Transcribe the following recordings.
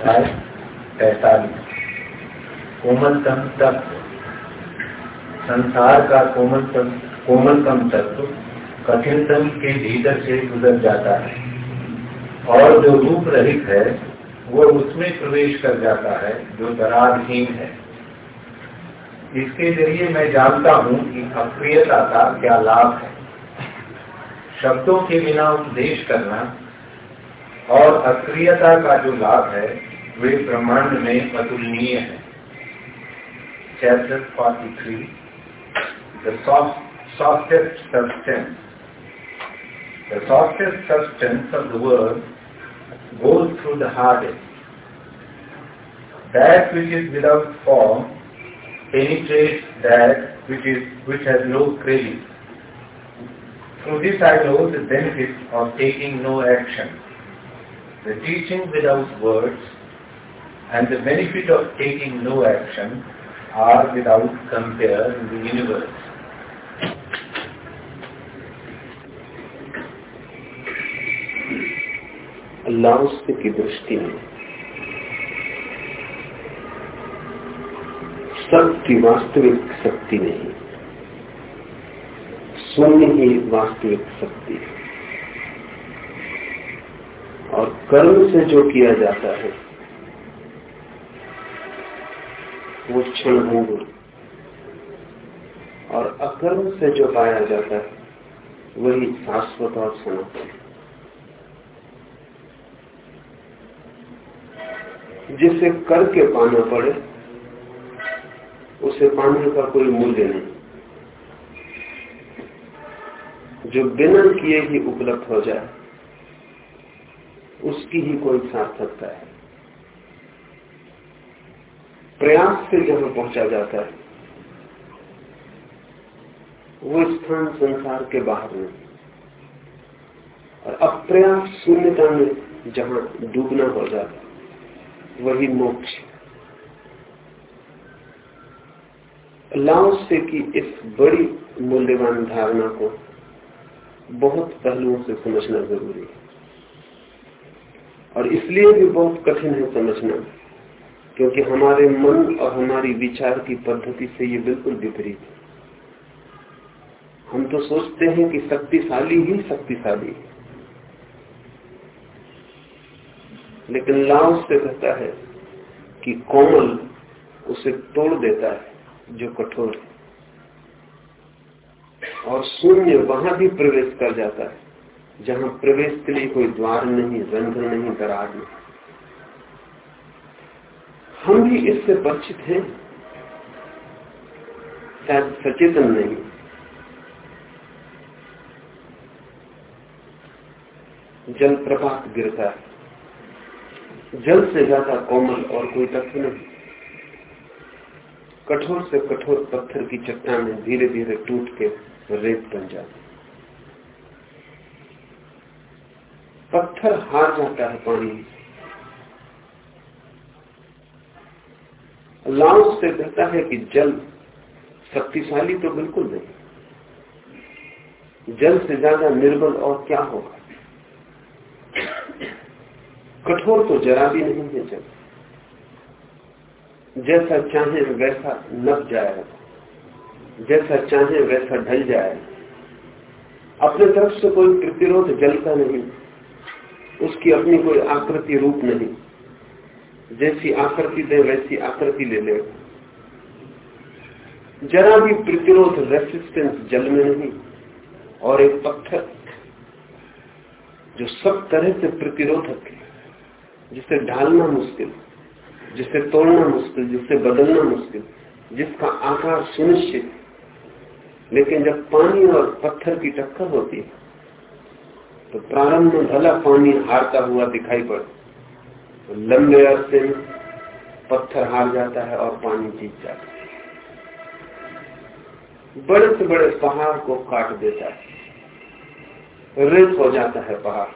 अध्याय पैतालीस। कोमलतम तत्व। संसार का कोमलतम कोमलतम तत्व कठिनतम के भीतर से गुजर जाता है। और जो रूप रहित है, वो उसमें प्रवेश कर जाता है, जो दरारहीन है। इसके ज़रिए मैं जानता हूँ कि अप्रियता का क्या लाभ है। शब्दों के बिना उपदेश करना और अक्रियता का जो लाभ है वे ब्रह्मांड में अतुलनीय है chapter 43 the soft, softest substance the softest substance of the world goes through the hardest. That which is without form penetrates that which is which has no craving. Through this I know the benefit of taking no action. The teaching without words and the benefit of taking no action are without compare in the universe. Laue's की दृष्टि में सबकी वास्तविक शक्ति नहीं शून्य ही वास्तविक शक्ति है और कर्म से जो किया जाता है वो क्षण और अकर्म से जो पाया जाता है, वही शाश्वत और सनातन जिसे करके पाना पड़े, उसे पाने का कोई मूल्य नहीं। जो बिना किए ही उपलब्ध हो जाए, उसकी ही कोई सार्थकता है। प्रयास से जहाँ पहुँचा जाता है। वो स्थान संसार के बाहर नहीं और अप्रयास शून्यता में जहाँ डूबना हो जाता वही मोक्ष। से की इस बड़ी मूल्यवान धारणा को बहुत पहलुओं से समझना ज़रूरी है। और इसलिए भी बहुत कठिन है समझना। क्योंकि हमारे मन और हमारी विचार की पद्धति से ये बिल्कुल विपरीत है। हम तो सोचते हैं कि शक्तिशाली ही शक्तिशाली है। लेकिन लाओ से कहता है कि कोमल उसे तोड़ देता है, जो कठोर है। और शून्य वहाँ भी प्रवेश कर जाता है, जहाँ प्रवेश के लिए कोई द्वार नहीं, रंध्र नहीं, दरार नहीं। हम भी इससे परिचित हैं। शायद सचेतन नहीं। जल प्रपात गिरता है। जल से ज़्यादा कोमल और कोई तत्व नहीं। कठोर से कठोर पत्थर की चट्टान धीरे धीरे टूट के रेत बन जाती पत्थर हार जाता है पानी। लाउस से कहता है कि जल शक्तिशाली तो बिल्कुल नहीं। जल से ज़्यादा निर्बल और क्या होगा? कठोर तो जरा भी नहीं है जल। जैसा चाहे वैसा नप जाएगा जैसा चाहे वैसा ढल जाएगा अपने तरफ़ से कोई प्रतिरोध जलता नहीं। उसकी अपनी कोई आकृति रूप नहीं। जैसी आकृति दे, वैसी आकृति ले ले जरा भी प्रतिरोध रेसिस्टेंस जल में नहीं। और एक पत्थर जो सब तरह से प्रतिरोधक है, जिसे ढालना मुश्किल, जिसे तोड़ना मुश्किल, जिसे बदलना मुश्किल, जिसका आकार सुनिश्चित लेकिन जब पानी और पत्थर की टक्कर होती है तो प्रारंभ में भला पानी हारता हुआ दिखाई पड़े लंबे अरसे में पत्थर हार जाता है और पानी जीत जाता है। बड़े से बड़े पहाड़ को काट देता है। रेत हो जाता है पहाड़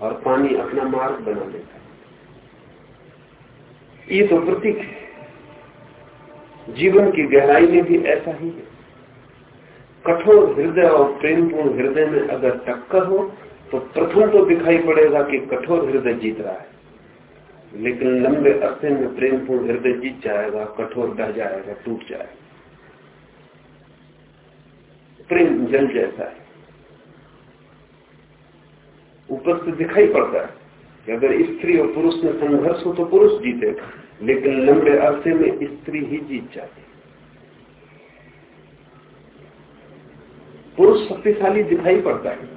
और पानी अपना मार्ग बना लेता है। ये तो प्रतीक है। जीवन की गहराई में भी ऐसा ही है। कठोर हृदय और प्रेमपूर्ण हृदय में अगर टक्कर हो तो प्रथम तो दिखाई पड़ेगा कि कठोर हृदय जीत रहा है। लेकिन लंबे अरसे में प्रेमपूर्ण हृदय जीत जाएगा, कठोर बह जाएगा, टूट जाएगा। प्रेम जल जैसा है। ऊपर से दिखाई पड़ता है कि अगर स्त्री और पुरुष में संघर्ष हो तो पुरुष जीतेगा, लेकिन लंबे अरसे में स्त्री ही जीत जाती पुरुष शक्तिशाली दिखाई पड़ता है।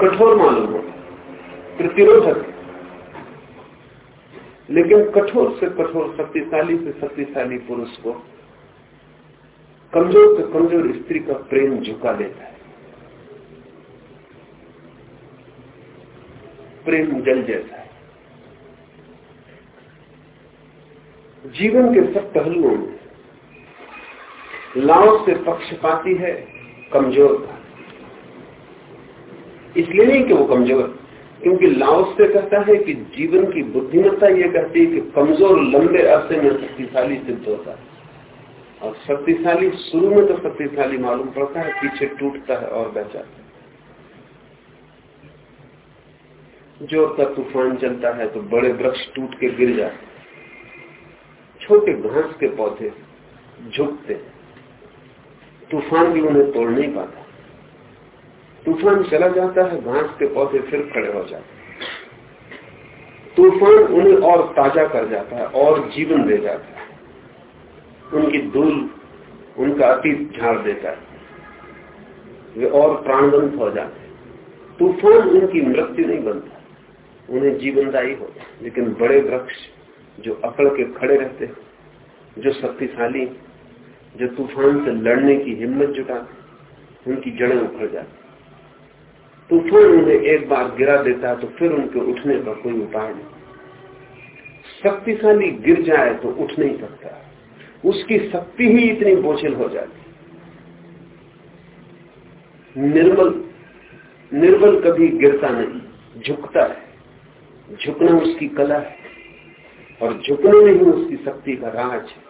कठोर मालूम होता प्रतिरोधक लेकिन कठोर से कठोर, शक्तिशाली से शक्तिशाली पुरुष को कमज़ोर से कमज़ोर स्त्री का प्रेम झुका लेता है। प्रेम जल जैसा है। जीवन के सब पहलुओं में लाओ से पक्षपाती है, कमज़ोर का इसलिए नहीं कि वो कमज़ोर क्योंकि लाओ से कहता है कि जीवन की बुद्धिमत्ता ये कहती है कि कमज़ोर लंबे अरसे में शक्तिशाली सिद्ध होता है। और शक्तिशाली शुरू में तो शक्तिशाली मालूम पड़ता है, पीछे टूटता है और बह जाता है। ज़ोर का तूफ़ान चलता है तो बड़े वृक्ष टूट के गिर जाते छोटे घास के पौधे झुकते तूफ़ान भी उन्हें तोड़ नहीं पाता। तूफ़ान चला जाता है, घास के पौधे फिर खड़े हो जाते हैं। तूफ़ान उन्हें और ताज़ा कर जाता है, और जीवन दे जाता है। उनकी धूल उनका अतीत झाड़ देता है। वे और प्राणवंत हो जाते हैं। तूफ़ान उनकी मृत्यु नहीं बनता, उन्हें जीवनदायी होता लेकिन बड़े वृक्ष जो अकड़ के खड़े रहते हैं, जो शक्तिशाली जो तूफ़ान से लड़ने की हिम्मत जुटाते उनकी जड़ें उखड़ जाती तूफ़ान उन्हें एक बार गिरा देता है तो फिर उनके उठने का कोई उपाय नहीं। शक्तिशाली गिर जाए तो उठ नहीं सकता। उसकी शक्ति ही इतनी बोझिल हो जाती। निर्मल निर्बल कभी गिरता नहीं, झुकता है। झुकना उसकी कला है और झुकने में ही उसकी शक्ति का राज है।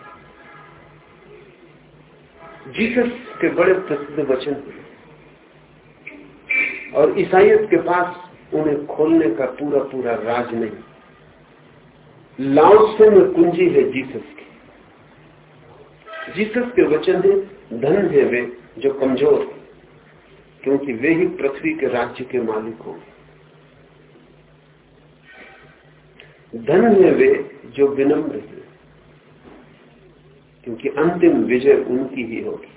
जीसस के बड़े प्रसिद्ध वचन और ईसाइत के पास उन्हें खोलने का पूरा पूरा राज नहीं। लाओसे में कुंजी है जीसस की। जीसस के वचन है, धन है वे जो कमज़ोर है, क्योंकि वे ही पृथ्वी के राज्य के मालिक होंगे। धन है वे जो विनम्र है, क्योंकि अंतिम विजय उनकी ही होगी।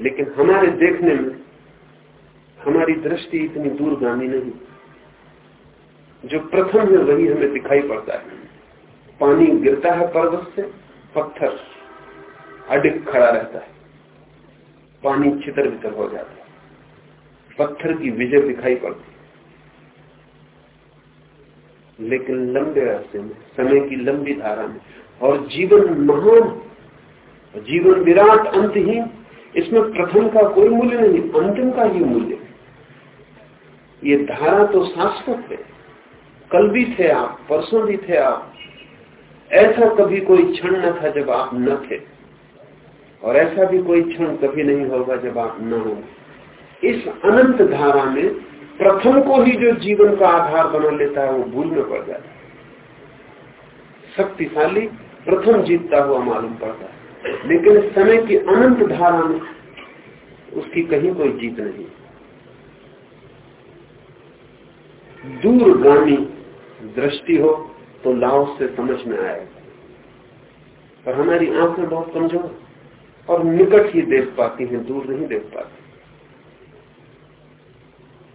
लेकिन हमारे देखने में हमारी दृष्टि इतनी दूरगामी नहीं। जो प्रथम है, वही हमें दिखाई पड़ता है। पानी गिरता है पर्वत से, पत्थर अडिग खड़ा रहता है। पानी छितर बितर हो जाता है। पत्थर की विजय दिखाई पड़ती है। लेकिन लंबे रास्ते में, समय की लंबी धारा में, और जीवन महान, जीवन विराट, अंतहीन इसमें प्रथम का कोई मूल्य नहीं, अंतिम का ही मूल्य। ये धारा तो शाश्वत है। कल भी थे आप, परसों भी थे आप। ऐसा कभी कोई क्षण न था जब आप न थे। और ऐसा भी कोई क्षण कभी नहीं होगा जब आप न हो इस अनंत धारा में प्रथम को ही जो जीवन का आधार बना लेता है, वो भूल में पड़ जाता है। शक्तिशाली प्रथम जीतता हुआ मालूम पड़ता है। लेकिन समय की अनंत धारा में उसकी कहीं कोई जीत नहीं। दूरगामी दृष्टि हो तो लाओ से समझ में आएगा पर हमारी आँखें बहुत कमज़ोर और निकट ही देख पाती हैं, दूर नहीं देख पाती।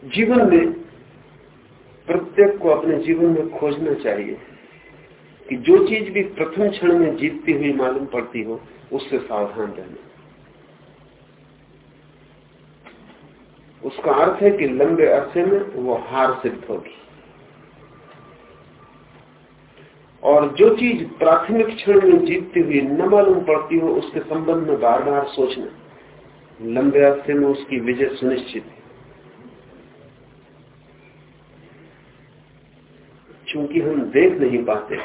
जीवन में प्रत्येक को अपने जीवन में खोजना चाहिए। कि जो चीज़ भी प्रथम क्षण में जीतती हुई मालूम पड़ती हो, उससे सावधान रहना। उसका अर्थ है कि लंबे अरसे में वो हार सिद्ध होगी। और जो चीज़ प्राथमिक क्षण में जीतती हुई न मालूम पड़ती हो, उसके संबंध में बार बार सोचना, लंबे अरसे में उसकी विजय सुनिश्चित है। क्योंकि हम देख नहीं पाते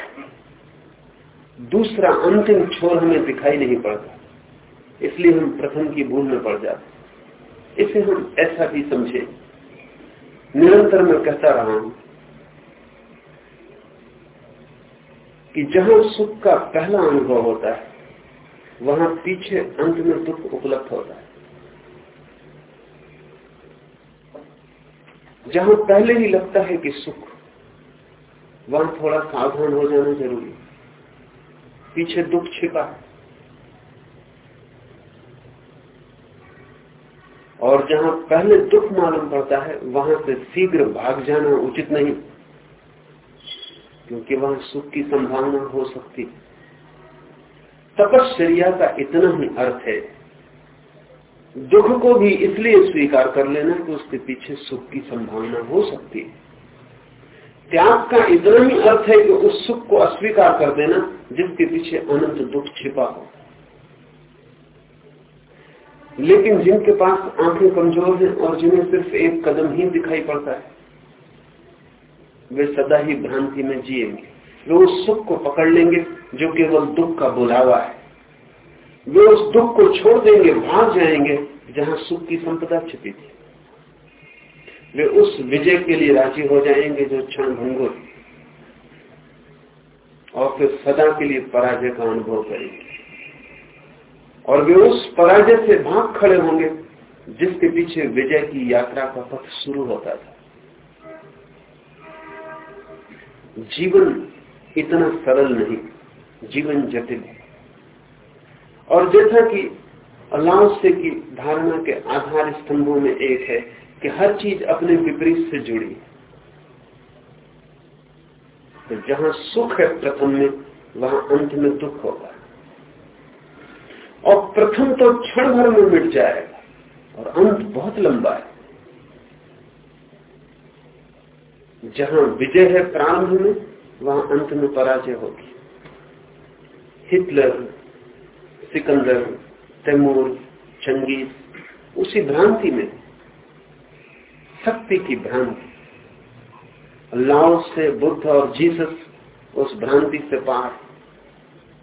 दूसरा अंतिम छोर हमें दिखाई नहीं पड़ता। इसलिए हम प्रथम की भूल में पड़ जाते इसे हम ऐसा भी समझे। निरंतर मैं कहता रहा हूँ कि जहाँ सुख का पहला अनुभव होता है, वहाँ पीछे अंत में दुख उपलब्ध होता है। जहाँ पहले ही लगता है कि सुख, वहाँ थोड़ा सावधान हो जाना ज़रूरी पीछे दुख छिपा है। और जहाँ पहले दुख मालूम पड़ता है, वहाँ से शीघ्र भाग जाना उचित नहीं, क्योंकि वहाँ सुख की संभावना हो सकती तपश्चर्या का इतना ही अर्थ है। दुख को भी इसलिए स्वीकार कर लेना कि उसके पीछे सुख की संभावना हो सकती है। त्याग का इतना ही अर्थ है कि उस सुख को अस्वीकार कर देना, जिसके पीछे अनंत दुख छिपा हो। लेकिन जिनके पास आँखें कमज़ोर हैं और जिन्हें सिर्फ़ एक कदम ही दिखाई पड़ता है, वे सदा ही भ्रांति में जिएँगे। वे उस सुख को पकड़ लेंगे जो केवल दुख का बुलावा है। वे उस दुख को छोड़ देंगे, भाग जाएँगे जहाँ सुख की संपदा छिपी थी। वे उस विजय के लिए राज़ी हो जाएँगे जो क्षण भंगुर और फिर सदा के लिए पराजय का अनुभव करेंगे। और वे उस पराजय से भाग खड़े होंगे, जिसके पीछे विजय की यात्रा का पथ शुरू होता था। जीवन इतना सरल नहीं, जीवन जटिल है। और जैसा कि से की धारणा के आधार स्तंभों में एक है कि हर चीज़ अपने विपरीत से जुड़ी है। तो जहाँ सुख है प्रथम में, वहाँ अंत में दुख होगा। और प्रथम तो क्षण भर में मिट जाएगा, और अंत बहुत लंबा है। जहाँ विजय है प्रारंभ में, वहाँ अंत में पराजय होगी। हिटलर, सिकंदर, तैमूर, चंगेज, उसी भ्रांति में शक्ति की भ्रांति। लाओस से बुद्ध और जीसस उस भ्रांति से पार।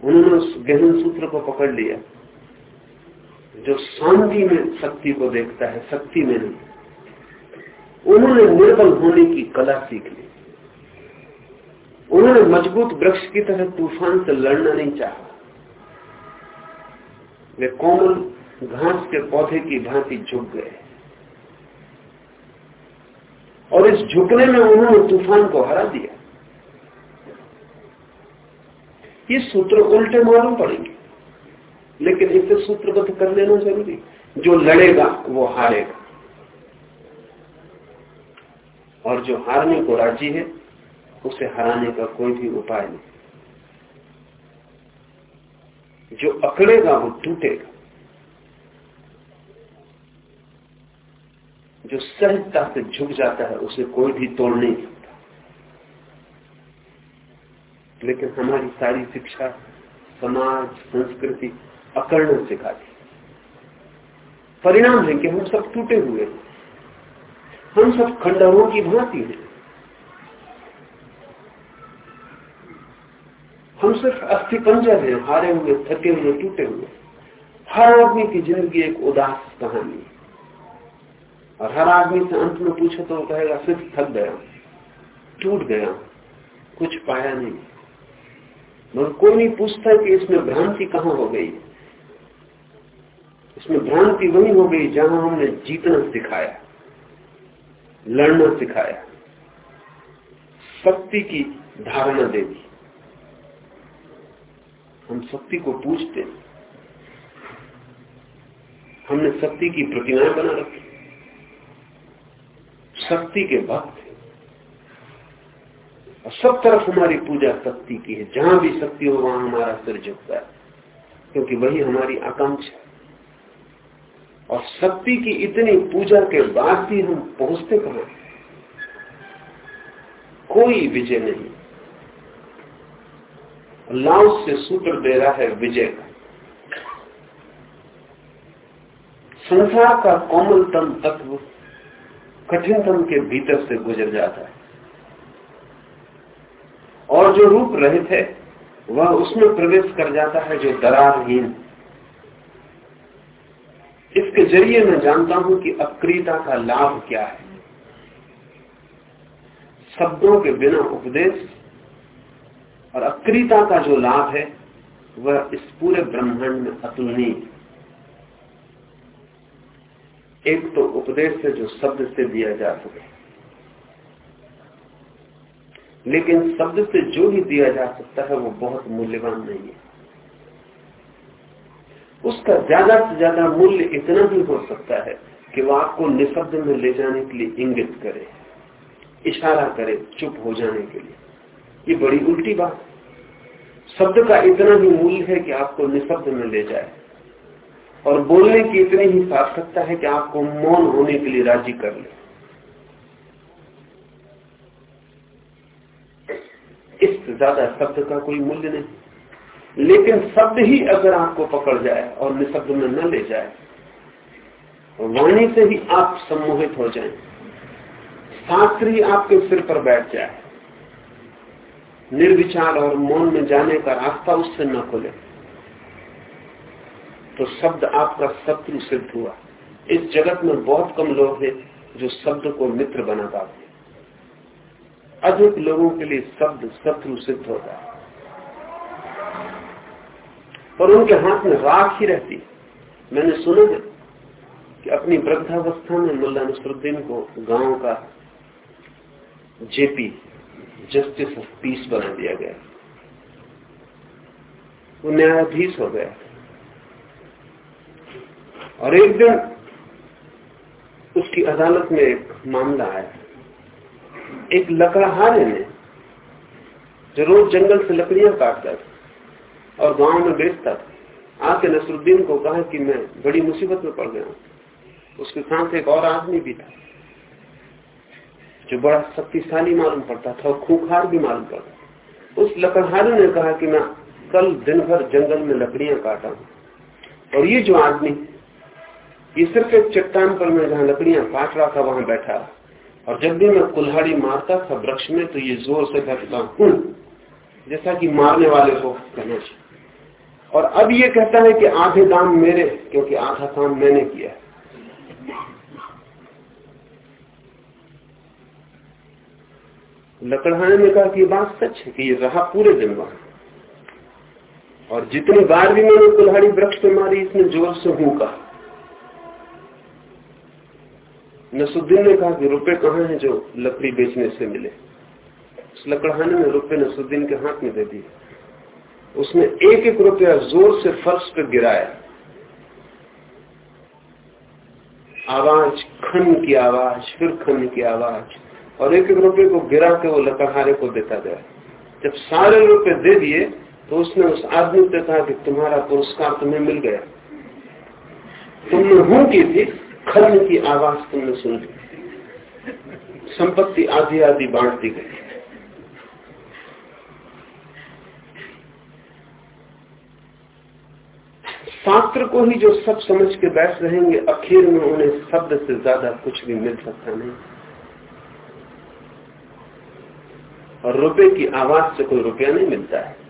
उन्होंने उस गहन सूत्र को पकड़ लिया, जो शांति में शक्ति को देखता है, शक्ति में नहीं। उन्होंने निर्बल होने की कला सीख ली। उन्होंने मज़बूत वृक्ष की तरह तूफ़ान से लड़ना नहीं चाहा। वे कोमल घास के पौधे की भांति झुक गए। और इस झुकने में उन्होंने तूफ़ान को हरा दिया। ये सूत्र उल्टे मालूम पड़ेंगे, लेकिन इसे सूत्रबद्ध कर लेना ज़रूरी जो लड़ेगा, वो हारेगा। और जो हारने को राज़ी है, उसे हराने का कोई भी उपाय नहीं। जो अकड़ेगा, वो टूटेगा। जो सहजता से झुक जाता है, उसे कोई भी तोड़ नहीं सकता। लेकिन हमारी सारी शिक्षा समाज, संस्कृति अकड़ना सिखाती परिणाम है कि हम सब टूटे हुए हैं। हम सब खंडरों की भांति हैं। हम सिर्फ़ अस्थि पंजर हैं, हारे हुए, थके हुए, टूटे हुए। हर आदमी की ज़िंदगी एक उदास कहानी है। और हर आदमी से अंत में पूछो तो कहेगा सिर्फ़ थक गया टूट गया कुछ पाया नहीं। मगर कोई नहीं पूछता कि इसमें भ्रांति कहाँ हो गई? इसमें भ्रांति वही हो गई जहाँ हमने जीतना सिखाया, लड़ना सिखाया, शक्ति की धारणा दे दी। हम शक्ति को पूछते हमने शक्ति की प्रतिमाएँ बना रखी। शक्ति के भक्त और सब तरफ़ हमारी पूजा शक्ति की है। जहाँ भी शक्ति हो, वहाँ हमारा सिर झुकता है। क्योंकि वही हमारी आकांक्षा और शक्ति की इतनी पूजा के बाद भी हम पहुँचते कहा कोई विजय नहीं। लाओस से सूत्र दे रहा है विजय का। संसार का कोमलतम तत्व कठिनतम के भीतर से गुजर जाता है। और जो रूप रहित है, वह उसमें प्रवेश कर जाता है जो दरारहीन। इसके ज़रिए मैं जानता हूँ कि अक्रियता का लाभ क्या है। शब्दों के बिना उपदेश और अक्रियता का जो लाभ है, वह इस पूरे ब्रह्मांड में अतुलनीय एक तो उपदेश है जो शब्द से दिया जा सके। लेकिन शब्द से जो भी दिया जा सकता है, वो बहुत मूल्यवान नहीं है। उसका ज़्यादा से ज़्यादा मूल्य इतना भी हो सकता है कि वो आपको निशब्द में ले जाने के लिए इंगित करे, इशारा करे चुप हो जाने के लिए। ये बड़ी उल्टी बात। शब्द का इतना भी मूल्य है कि आपको निशब्द में ले जाए। और बोलने की इतनी ही सार्थकता है कि आपको मौन होने के लिए राज़ी कर ले। इससे ज़्यादा शब्द का कोई मूल्य नहीं। लेकिन शब्द ही अगर आपको पकड़ जाए और निशब्द में न ले जाए वाणी से ही आप सम्मोहित हो जाएँ, शास्त्र ही आपके सिर पर बैठ जाए। निर्विचार और मौन में जाने का रास्ता उससे न खुले। तो शब्द आपका शत्रु सिद्ध हुआ। इस जगत में बहुत कम लोग हैं जो शब्द को मित्र बना पाते अधिक लोगों के लिए शब्द शत्रु सिद्ध होता है। और उनके हाथ में राख ही रहती मैंने सुना है कि अपनी वृद्धावस्था में मुल्ला नसरुद्दीन को गाँव का जेपी, जस्टिस ऑफ़ पीस बना दिया गया। वो न्यायाधीश हो गया। और एक दिन उसकी अदालत में एक मामला आया। एक लकड़हारे ने जो रोज जंगल से लकड़ियाँ काटता था और गाँव में बेचता था, आके नसरुद्दीन को कहा कि मैं बड़ी मुसीबत में पड़ गया उसके साथ एक और आदमी भी था, जो बड़ा शक्तिशाली मालूम पड़ता था और खूखार भी मालूम पड़ता उस लकड़हारे ने कहा कि मैं कल दिन भर जंगल में लकड़ियाँ काटा और ये जो आदमी ये सिर्फ़ एक चट्टान पर मैं जहाँ लकड़ियाँ काट रहा था, वहाँ बैठा। और जब भी मैं कुल्हाड़ी मारता था वृक्ष में तो ये ज़ोर से कहता हूँ, जैसा कि मारने वाले को कहना चाहिए। और अब ये कहता है कि आधे दाम मेरे, क्योंकि आधा काम मैंने किया। लकड़हाने ने कहा कि ये बात सच है कि ये रहा पूरे दिन वहाँ। और जितनी बार भी मैंने कुल्हाड़ी वृक्ष पे मारी, इसने ज़ोर से हूँ कहा। नसुद्दीन ने कहा कि रुपए कहाँ हैं जो लकड़ी बेचने से मिले? उस लकड़हाने में रुपए नसुद्दीन के हाथ में दे दिए। उसने एक एक रुपया ज़ोर से फर्श पर गिराया। आवाज़, खन की आवाज़, फिर खन की आवाज़। और एक एक रुपये को गिरा के वो लकड़हारे को देता गया। जब सारे रुपए दे दिए तो उसने उस आदमी से कहा कि तुम्हारा पुरस्कार तुम्हें मिल गया। तुमने हूँ की थी खर्म की आवाज़ तुमने सुन। ली संपत्ति आधी आधी बांट दी गई। शास्त्र को ही जो सब समझ के बैठ रहेंगे आखिर में उन्हें शब्द से ज़्यादा कुछ भी मिल सकता नहीं। और रुपए की आवाज़ से कोई रुपया नहीं मिलता है।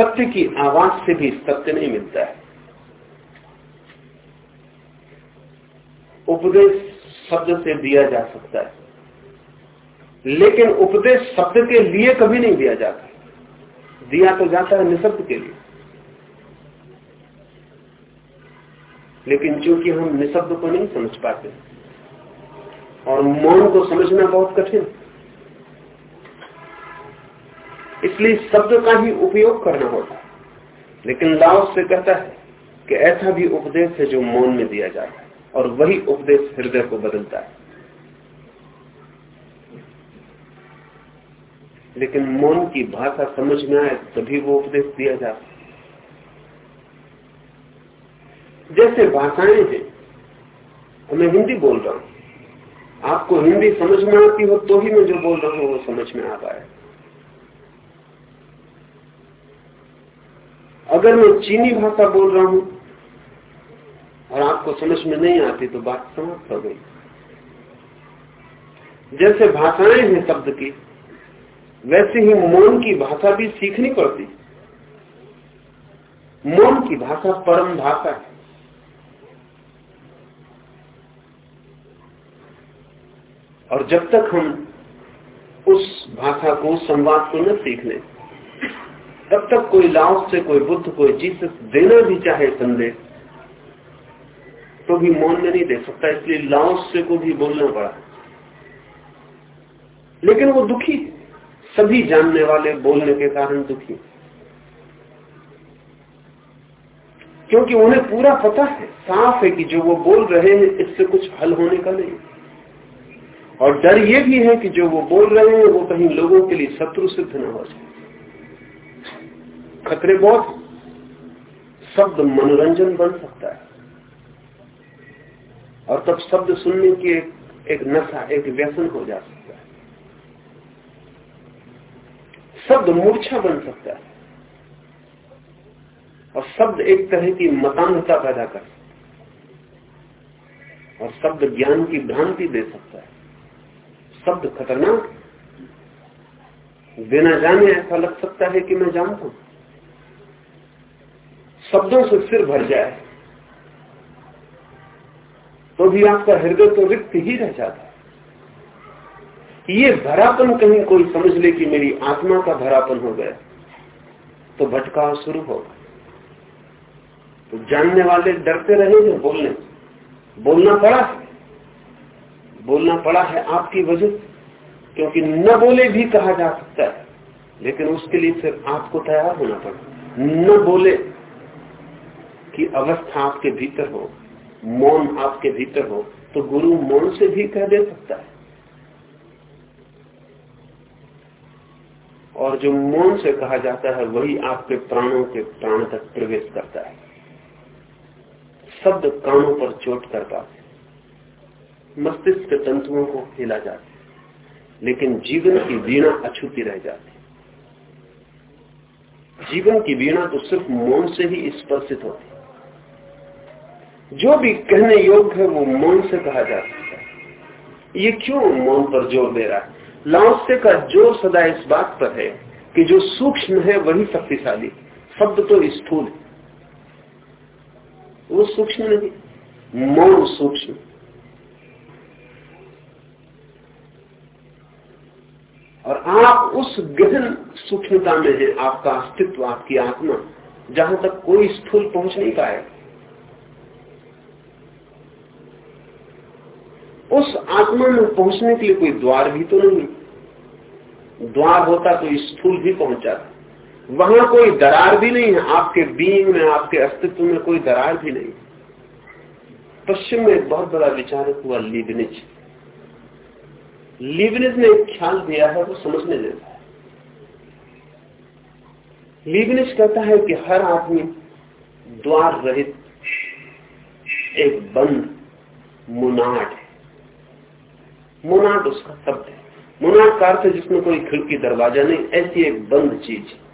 सत्य की आवाज़ से भी सत्य नहीं मिलता है। उपदेश शब्द से दिया जा सकता है। लेकिन उपदेश शब्द के लिए कभी नहीं दिया जाता। दिया तो जाता है निशब्द के लिए। लेकिन चूँकि हम निशब्द को नहीं समझ पाते, और मौन को समझना बहुत कठिन इसलिए शब्द का ही उपयोग करना होता है। लेकिन लाओ से कहता है कि ऐसा भी उपदेश है जो मौन में दिया जाता है और वही उपदेश हृदय को बदलता है। लेकिन मौन की भाषा समझ में आए तभी वो उपदेश दिया जाता है। जैसे भाषाएँ हैं, मैं हिंदी बोल रहा हूँ। आपको हिंदी समझ में आती हो तो ही मैं जो बोल रहा हूँ वो समझ में आ पाए अगर मैं चीनी भाषा बोल रहा हूँ और आपको समझ में नहीं आती तो बात समाप्त हो गई। जैसे भाषाएँ हैं शब्द की, वैसे ही मौन की भाषा भी सीखनी पड़ती। मौन की भाषा परम भाषा है। और जब तक हम उस भाषा को संवाद को न सीख लें तब तक कोई लाओस से कोई बुद्ध, कोई जीसस देना भी चाहे संदेश तो भी मौन में नहीं दे सकता, इसलिए लाओस से को भी बोलना पड़ा। लेकिन वो दुखी, सभी जानने वाले बोलने के कारण दुखी। क्योंकि उन्हें पूरा पता है, साफ़ है कि जो वो बोल रहे हैं, इससे कुछ हल होने का नहीं। और डर ये भी है कि जो वो बोल रहे हैं, वो कहीं लोगों के लिए शत्रु सिद्ध न हो जाए खतरे बहुत शब्द मनोरंजन बन सकता है। और तब शब्द सुनने की एक, एक नशा एक व्यसन हो जा सकता है। शब्द मूर्छा बन सकता है। और शब्द एक तरह की मतानता पैदा कर सकता है। और शब्द ज्ञान की भ्रांति दे सकता है। शब्द खतरनाक। बिना जाने ऐसा लग सकता है कि मैं जानता हूँ। शब्दों से सिर भर जाए तो भी आपका हृदय तो रिक्त ही रह जाता है। ये भरापन कहीं कोई समझ ले कि मेरी आत्मा का भरापन हो गया तो भटकाव शुरू होगा। तो जानने वाले डरते रहे हैं बोलने। बोलना पड़ा है। बोलना पड़ा है आपकी वजह, क्योंकि न बोले भी कहा जा सकता है, लेकिन उसके लिए फिर आपको तैयार होना पड़ा न बोले की अवस्था आपके भीतर हो, मौन आपके भीतर हो तो गुरु मौन से भी कह दे सकता है। और जो मौन से कहा जाता है, वही आपके प्राणों के प्राण तक प्रवेश करता है। शब्द कानों पर चोट कर पाते मस्तिष्क के तंतुओं को हिला जाते लेकिन जीवन की वीणा अछूती रह जाती जीवन की वीणा तो सिर्फ़ मौन से ही स्पर्शित होती जो भी कहने योग्य है, वो मौन से कहा जा सकता है। ये क्यों मौन पर ज़ोर दे रहा है? लाओसे का ज़ोर सदा इस बात पर है कि जो सूक्ष्म है, वही शक्तिशाली। शब्द तो स्थूल है। वो सूक्ष्म नहीं, मौन सूक्ष्म। और आप उस गहन सूक्ष्मता में है, आपका अस्तित्व, आपकी आत्मा, जहाँ तक कोई स्थूल पहुँच नहीं पाएगा उस आत्मा में पहुँचने के लिए कोई द्वार भी तो नहीं द्वार होता तो स्थूल भी पहुँच जाता वहाँ कोई दरार भी नहीं है, आपके बीइंग में, आपके अस्तित्व में कोई दरार भी नहीं पश्चिम में एक बहुत बड़ा विचारक हुआ, लीबनिज। लीबनिज ने एक ख्याल दिया है, वो समझने देता है। लीबनिज कहता है कि हर आदमी द्वार रहित, एक बंद मुनाट मुनाट उसका शब्द है। मुनाट का अर्थ जिसमें कोई खिड़की, दरवाज़ा नहीं, ऐसी एक बंद चीज़।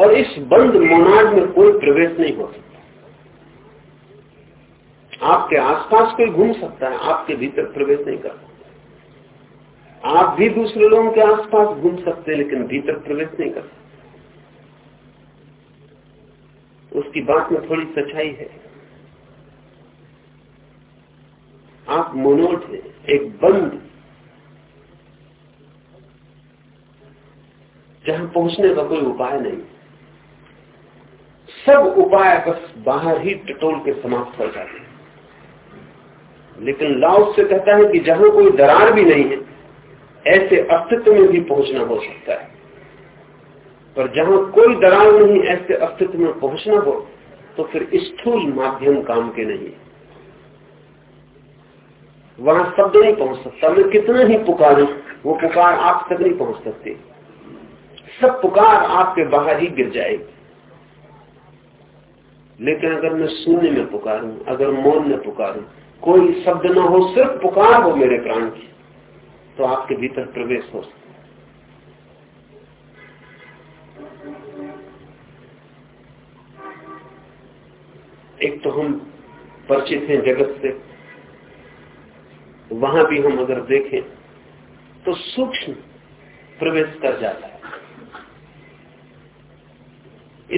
और इस बंद मोनाड में कोई प्रवेश नहीं हो सकता। आपके आसपास कोई घूम सकता है, आपके भीतर प्रवेश नहीं कर सकता। आप भी दूसरे लोगों के आसपास घूम सकते हैं, लेकिन भीतर प्रवेश नहीं कर सकते। उसकी बात में थोड़ी सच्चाई है। आप मोनोट है, एक बंद। जहाँ पहुँचने का कोई उपाय नहीं। सब उपाय बस बाहर ही टटोल के समाप्त हो जाते हैं। लेकिन लाउस से कहता है कि जहाँ कोई दरार भी नहीं है, ऐसे अस्तित्व में भी पहुँचना हो सकता है। पर जहाँ कोई दरार नहीं, ऐसे अस्तित्व में पहुँचना हो तो फिर स्थूल माध्यम काम के नहीं है। वहाँ शब्द नहीं पहुँच सकता। मैं कितना ही पुकारूं, वो पुकार आप तक नहीं पहुँच सकते। सब पुकार आपके बाहर ही गिर जाएगी। लेकिन अगर मैं शून्य में पुकारूं, अगर मौन में पुकारूं, कोई शब्द ना हो, सिर्फ़ पुकार हो मेरे प्राण की तो आपके भीतर प्रवेश हो सकता एक तो हम परिचित हैं जगत से वहाँ भी हम अगर देखें तो सूक्ष्म प्रवेश कर जाता है।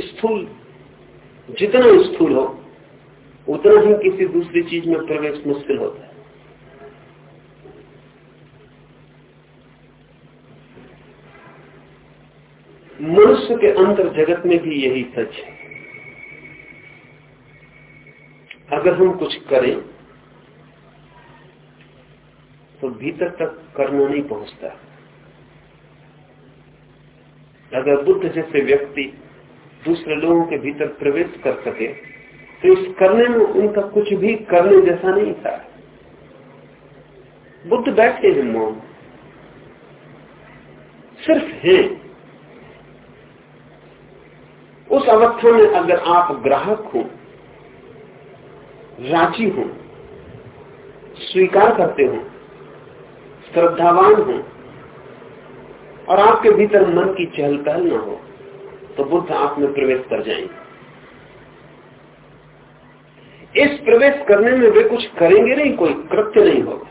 स्थूल, जितना स्थूल हो, उतना ही किसी दूसरी चीज़ में प्रवेश मुश्किल होता है। मनुष्य के अंतर जगत में भी यही सच है। अगर हम कुछ करें तो भीतर तक करना नहीं पहुँचता। अगर बुद्ध जैसे व्यक्ति दूसरे लोगों के भीतर प्रवेश कर सके तो इस करने में उनका कुछ भी करने जैसा नहीं था। बुद्ध बैठे हैं मौन। सिर्फ़ है। उस अवस्था में अगर आप ग्राहक हो, राज़ी हो, स्वीकार करते हो श्रद्धावान हो और आपके भीतर मन की चहल पहल न हो तो बुद्ध आप में प्रवेश कर जाएँगे। इस प्रवेश करने में वे कुछ करेंगे नहीं, कोई कृत्य नहीं होगा।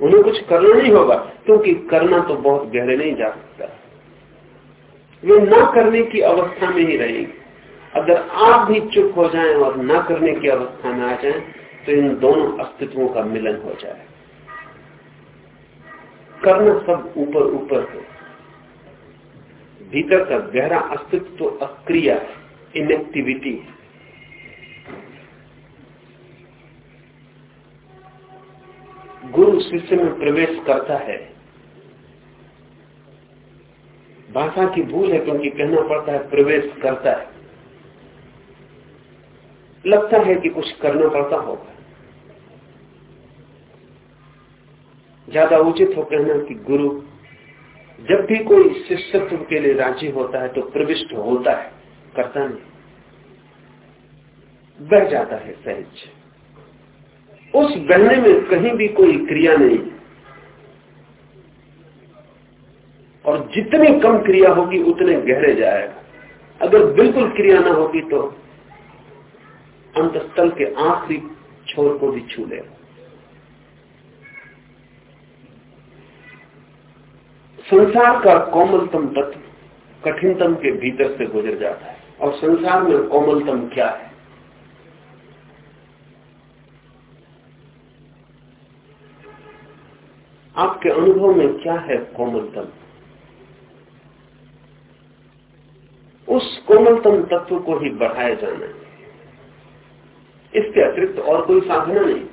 उन्हें कुछ करना नहीं होगा, क्योंकि करना तो बहुत गहरे नहीं जा सकता। वे ना करने की अवस्था में ही रहेंगे। अगर आप भी चुप हो जाएँ और ना करने की अवस्था में आ जाएँ तो इन दोनों अस्तित्वों का मिलन हो जाए। करना सब ऊपर ऊपर है। भीतर का गहरा अस्तित्व तो अक्रिया इनएक्टिविटी है। गुरु शिष्य में प्रवेश करता है। भाषा की भूल है क्योंकि कहना पड़ता है, प्रवेश करता है। लगता है कि कुछ करना पड़ता होगा। ज़्यादा उचित हो कहना कि गुरु जब भी कोई शिष्यत्व के लिए राज़ी होता है तो प्रविष्ट होता है, करता नहीं। बह जाता है सहज। उस बहने में कहीं भी कोई क्रिया नहीं। और जितनी कम क्रिया होगी, उतने गहरे जाएगा। अगर बिल्कुल क्रिया ना होगी तो अंतस्थल के आखिरी छोर को भी छू लेगा। संसार का कोमलतम तत्व कठिनतम के भीतर से गुजर जाता है। और संसार में कोमलतम क्या है? आपके अनुभव में क्या है कोमलतम? उस कोमलतम तत्व को ही बढ़ाया जाना है। इसके अतिरिक्त और कोई साधना नहीं।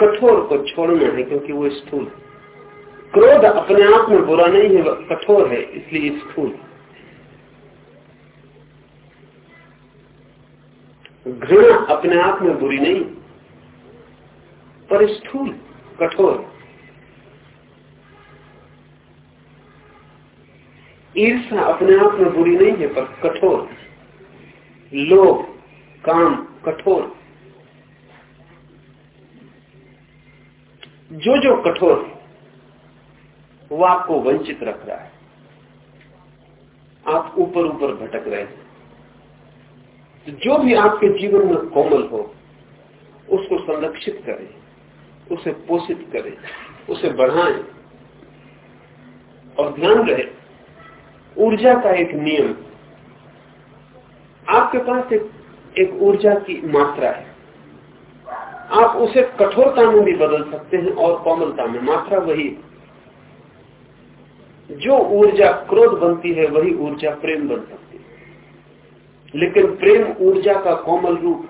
कठोर को छोड़ना है, क्योंकि वो स्थूल क्रोध अपने आप में बुरा नहीं है कठोर है, इसलिए स्थूल। घृणा अपने आप में बुरी नहीं, पर स्थूल, कठोर। ईर्षा अपने आप में बुरी नहीं है, पर कठोर। लोभ, काम, कठोर। जो जो कठोर है वो आपको वंचित रख रहा है। आप ऊपर ऊपर भटक रहे हैं। तो जो भी आपके जीवन में कोमल हो उसको संरक्षित करें उसे पोषित करें उसे बढ़ाएँ। और ध्यान रहे ऊर्जा का एक नियम आपके पास एक, एक ऊर्जा की मात्रा है। आप उसे कठोरता में भी बदल सकते हैं और कोमलता में। मात्रा वही जो ऊर्जा क्रोध बनती है, वही ऊर्जा प्रेम बन सकती है। लेकिन प्रेम ऊर्जा का कोमल रूप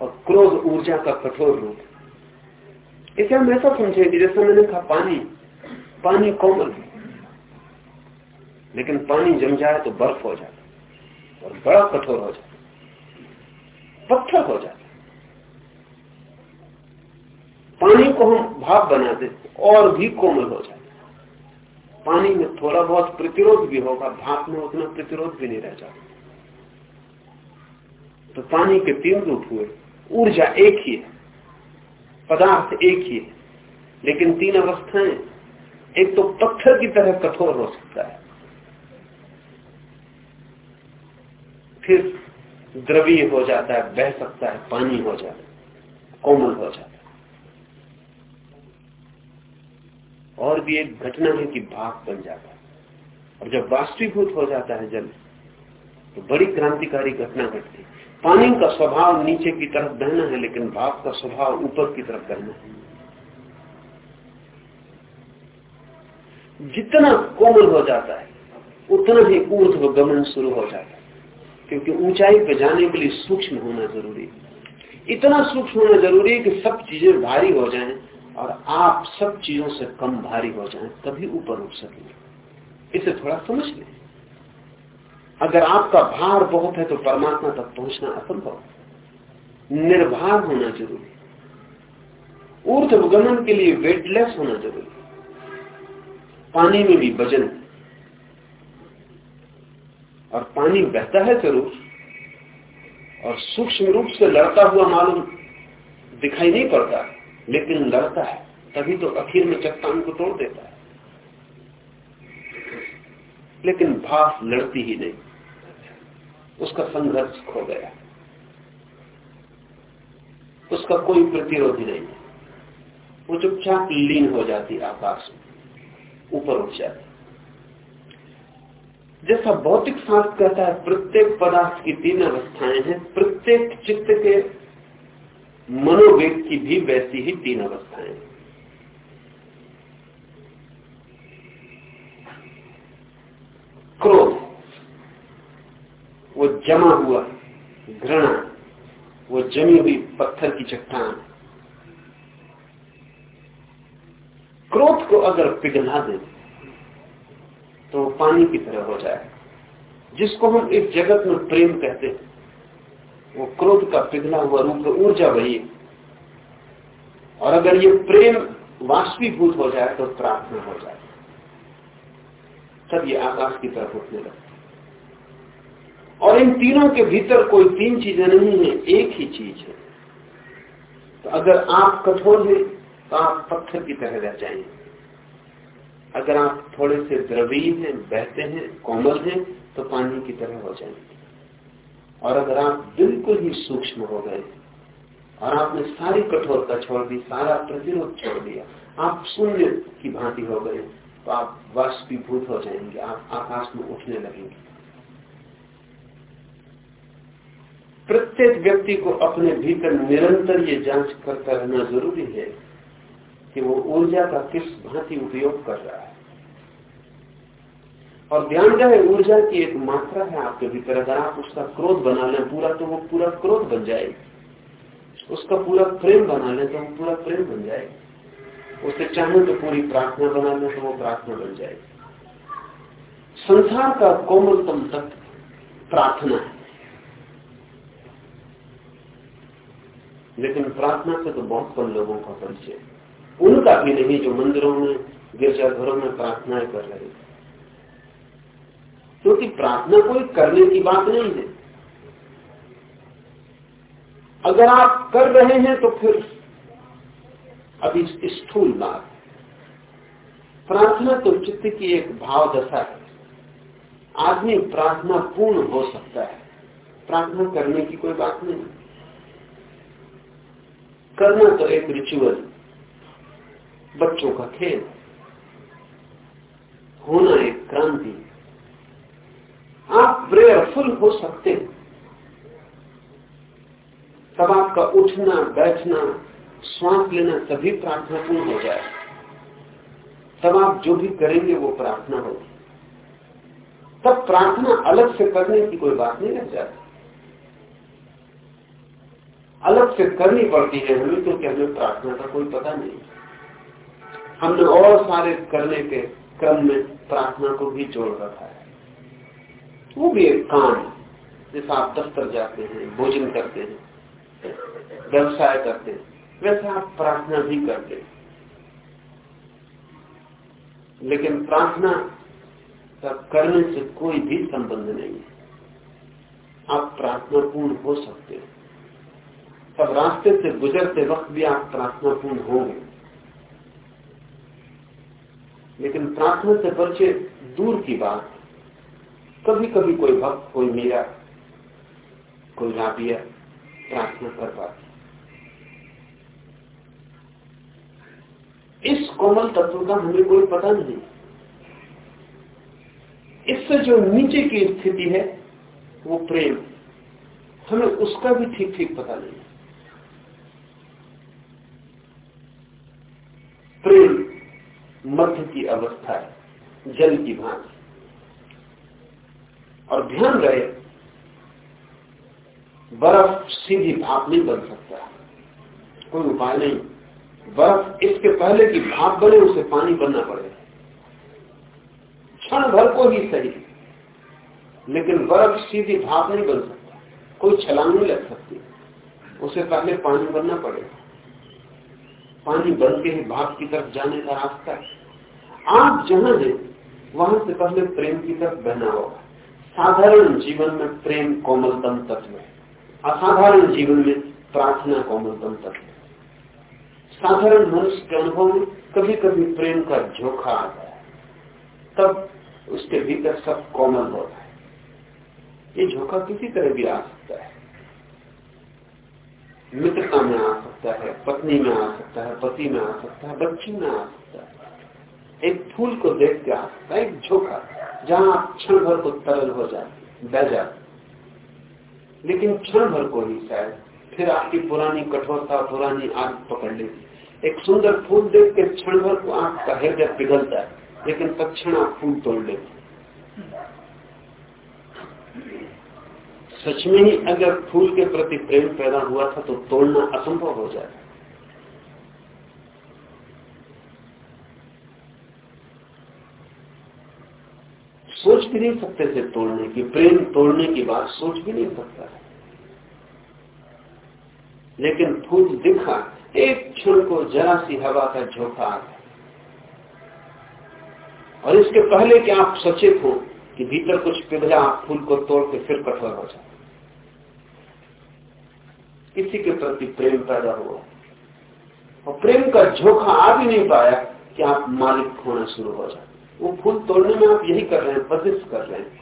और क्रोध ऊर्जा का कठोर रूप इसे हम ऐसा समझेंगे जैसे मैंने कहा, पानी। पानी कोमल है। लेकिन पानी जम जाए तो बर्फ़ हो जाता और बड़ा कठोर हो जाता पत्थर हो जाता पानी को हम भाप बना दे और भी कोमल हो जाए पानी में थोड़ा बहुत प्रतिरोध भी होगा, भाप में उतना प्रतिरोध भी नहीं रह जाता। तो पानी के तीन रूप हुए। ऊर्जा एक ही है, पदार्थ एक ही है, लेकिन तीन अवस्थाएँ एक तो पत्थर की तरह कठोर हो सकता है। फिर द्रवीय हो जाता है, बह सकता है, पानी हो जाता है, कोमल हो जाता है। और भी एक घटना है कि भाप बन जाता है। और जब वास्तविभूत हो जाता है जल तो बड़ी क्रांतिकारी घटना घटती पानी का स्वभाव नीचे की तरफ़ बहना है, लेकिन भाप का स्वभाव ऊपर की तरफ़ बहना है। जितना कोमल हो जाता है, उतना ही ऊर्ध गमन शुरू हो जाता है। क्योंकि ऊंचाई पर जाने के लिए सूक्ष्म होना ज़रूरी है। इतना सूक्ष्म होना ज़रूरी है कि सब चीज़ें भारी हो जाएँ और आप सब चीज़ों से कम भारी हो जाएँ, तभी ऊपर उठ सकेंगे। इसे थोड़ा समझ लें। अगर आपका भार बहुत है तो परमात्मा तक पहुँचना असंभव निर्भार होना ज़रूरी ऊर्धगमन के लिए वेटलेस होना ज़रूरी पानी में भी वज़न और पानी बहता है ज़रूर, और सूक्ष्म रूप से लड़ता हुआ मालूम दिखाई नहीं पड़ता। लेकिन लड़ता है, तभी तो अखीर में चट्टान को तोड़ देता है। लेकिन भाप लड़ती ही नहीं। उसका संघर्ष खो गया। उसका कोई प्रतिरोध ही नहीं। वो चुपचाप लीन हो जाती आकाश में, ऊपर उठ जाती। जैसा भौतिक शास्त्र कहता है, प्रत्येक पदार्थ की तीन अवस्थाएँ हैं, प्रत्येक चित्त के मनोवेग की भी वैसी ही तीन अवस्थाएँ क्रोध, वो जमा हुआ, घृणा, वो जमी हुई पत्थर की चट्टान। क्रोध को अगर पिघला दे तो पानी की तरह हो जाए, जिसको हम इस जगत में प्रेम कहते हैं। वो क्रोध का पिघला हुआ रूप ऊर्जा वही और अगर ये प्रेम वाष्पीभूत हो जाए तो प्रार्थना हो जाए। तब ये आकाश की तरफ़ उठने लगता और इन तीनों के भीतर कोई तीन चीज़ें नहीं है, एक ही चीज़ है। तो अगर आप कठोर हैं तो आप पत्थर की तरह रह जाएँगे। अगर आप थोड़े से द्रवीय हैं, बहते हैं, कोमल हैं तो पानी की तरह हो जाएँगे। और अगर आप बिल्कुल ही सूक्ष्म हो गए और आपने सारी कठोरता छोड़ दी, सारा प्रतिरोध छोड़ दिया, आप शून्य की भांति हो गए तो आप वाष्पीभूत हो जाएँगे, आप आकाश में उठने लगेंगे। प्रत्येक व्यक्ति को अपने भीतर निरंतर ये जाँच करता रहना ज़रूरी है कि वो ऊर्जा का किस भांति उपयोग कर रहा है। और ध्यान रहे ऊर्जा की एक मात्रा है आपके भीतर। अगर आप उसका क्रोध बना लें पूरा तो वो पूरा क्रोध बन जाएगी। उसका पूरा प्रेम बना लें तो वो पूरा प्रेम बन जाएगी। उसे चाहे तो पूरी प्रार्थना बना लें तो वो प्रार्थना बन जाएगी। संसार का कोमलतम तत्व प्रार्थना है। लेकिन प्रार्थना से तो बहुत कम लोगों का परिचय उनका भी नहीं, जो मंदिरों में, गिरजाघरों में प्रार्थनाएँ कर रहे थे क्योंकि प्रार्थना कोई करने की बात नहीं है। अगर आप कर रहे हैं तो फिर अभी स्थूल बात। प्रार्थना तो चित्त की एक भाव दशा है। आदमी प्रार्थना पूर्ण हो सकता है। प्रार्थना करने की कोई बात नहीं। करना तो एक रिचुअल बच्चों का खेल, होना एक क्रांति। आप प्रेयरफुल हो सकते हैं। तब आपका उठना, बैठना, श्वास लेना सभी प्रार्थना पूर्ण हो जाए। तब आप जो भी करेंगे वो प्रार्थना होगी। तब प्रार्थना अलग से करने की कोई बात नहीं रह जाती। अलग से करनी पड़ती है हमें, क्योंकि हमें प्रार्थना का कोई पता नहीं। हमने और सारे करने के क्रम में प्रार्थना को भी जोड़ रखा है। वो भी एक काम है। जैसा आप दफ्तर जाते हैं, भोजन करते हैं, व्यवसाय करते हैं, वैसे आप प्रार्थना भी करते हैं। लेकिन प्रार्थना का करने से कोई भी संबंध नहीं है। आप प्रार्थना पूर्ण हो सकते हैं। तब रास्ते से गुजरते वक्त भी आप प्रार्थना पूर्ण होंगे। लेकिन प्रार्थना से परिचय दूर की बात कभी कभी कोई भक्त, कोई मीरा, कोई राबिया प्रार्थना कर पाती इस कोमल तत्व का हमें कोई पता नहीं। इससे जो नीचे की स्थिति है, वो प्रेम हमें उसका भी ठीक ठीक पता नहीं प्रेम मध्य की अवस्था है, जल की भांति। और ध्यान रहे बर्फ़ सीधी भाप नहीं बन सकता। कोई उपाय नहीं। बर्फ़ इसके पहले की भाप बने, उसे पानी बनना पड़ेगा क्षण भर को ही सही। लेकिन बर्फ़ सीधी भाप नहीं बन सकता। कोई छलांग नहीं लग सकती। उसे पहले पानी बनना पड़ेगा पानी बन के ही भाप की तरफ़ जाने का रास्ता है। आप जहाँ हैं, वहाँ से पहले प्रेम की तरफ़ बहना होगा। साधारण जीवन में प्रेम कोमलतम तत्व है। असाधारण जीवन में प्रार्थना कोमलतम तत्व है। साधारण मनुष्य के अनुभव में कभी कभी प्रेम का झोंका आता है। तब उसके भीतर सब कोमल होता है। ये झोंका किसी तरह भी आ सकता है। मित्रता में आ सकता है, पत्नी में आ सकता है, पति में आ सकता है, बच्ची में आ सकता है। एक फूल को देख के आ सकता है, एक झोंका, जहाँ आप क्षण भर को तरल हो जाते बह जाते लेकिन क्षण भर को ही शायद फिर आपकी पुरानी कठोरता, पुरानी आग पकड़ लेगी। एक सुंदर फूल देख के क्षण भर को आपका हृदय पिघलता है, लेकिन तत्ण आप फूल तोड़ लेते सच में ही अगर फूल के प्रति प्रेम पैदा हुआ था तो तोड़ना असंभव हो जाए सोच भी नहीं सकते थे तोड़ने की, प्रेम तोड़ने की बात सोच भी नहीं सकता लेकिन फूल दिखा, एक क्षण को जरा सी हवा का झोंका आ गया। और इसके पहले कि आप सचेत हो कि भीतर कुछ पिघला, आप फूल को तोड़ के फिर कठोर हो जाए। किसी के प्रति प्रेम पैदा हुआ। और प्रेम का झोंका आ भी नहीं पाया कि आप मालिक होना शुरू हो जाए। वो फूल तोड़ने में आप यही कर रहे हैं बजिश कर रहे हैं।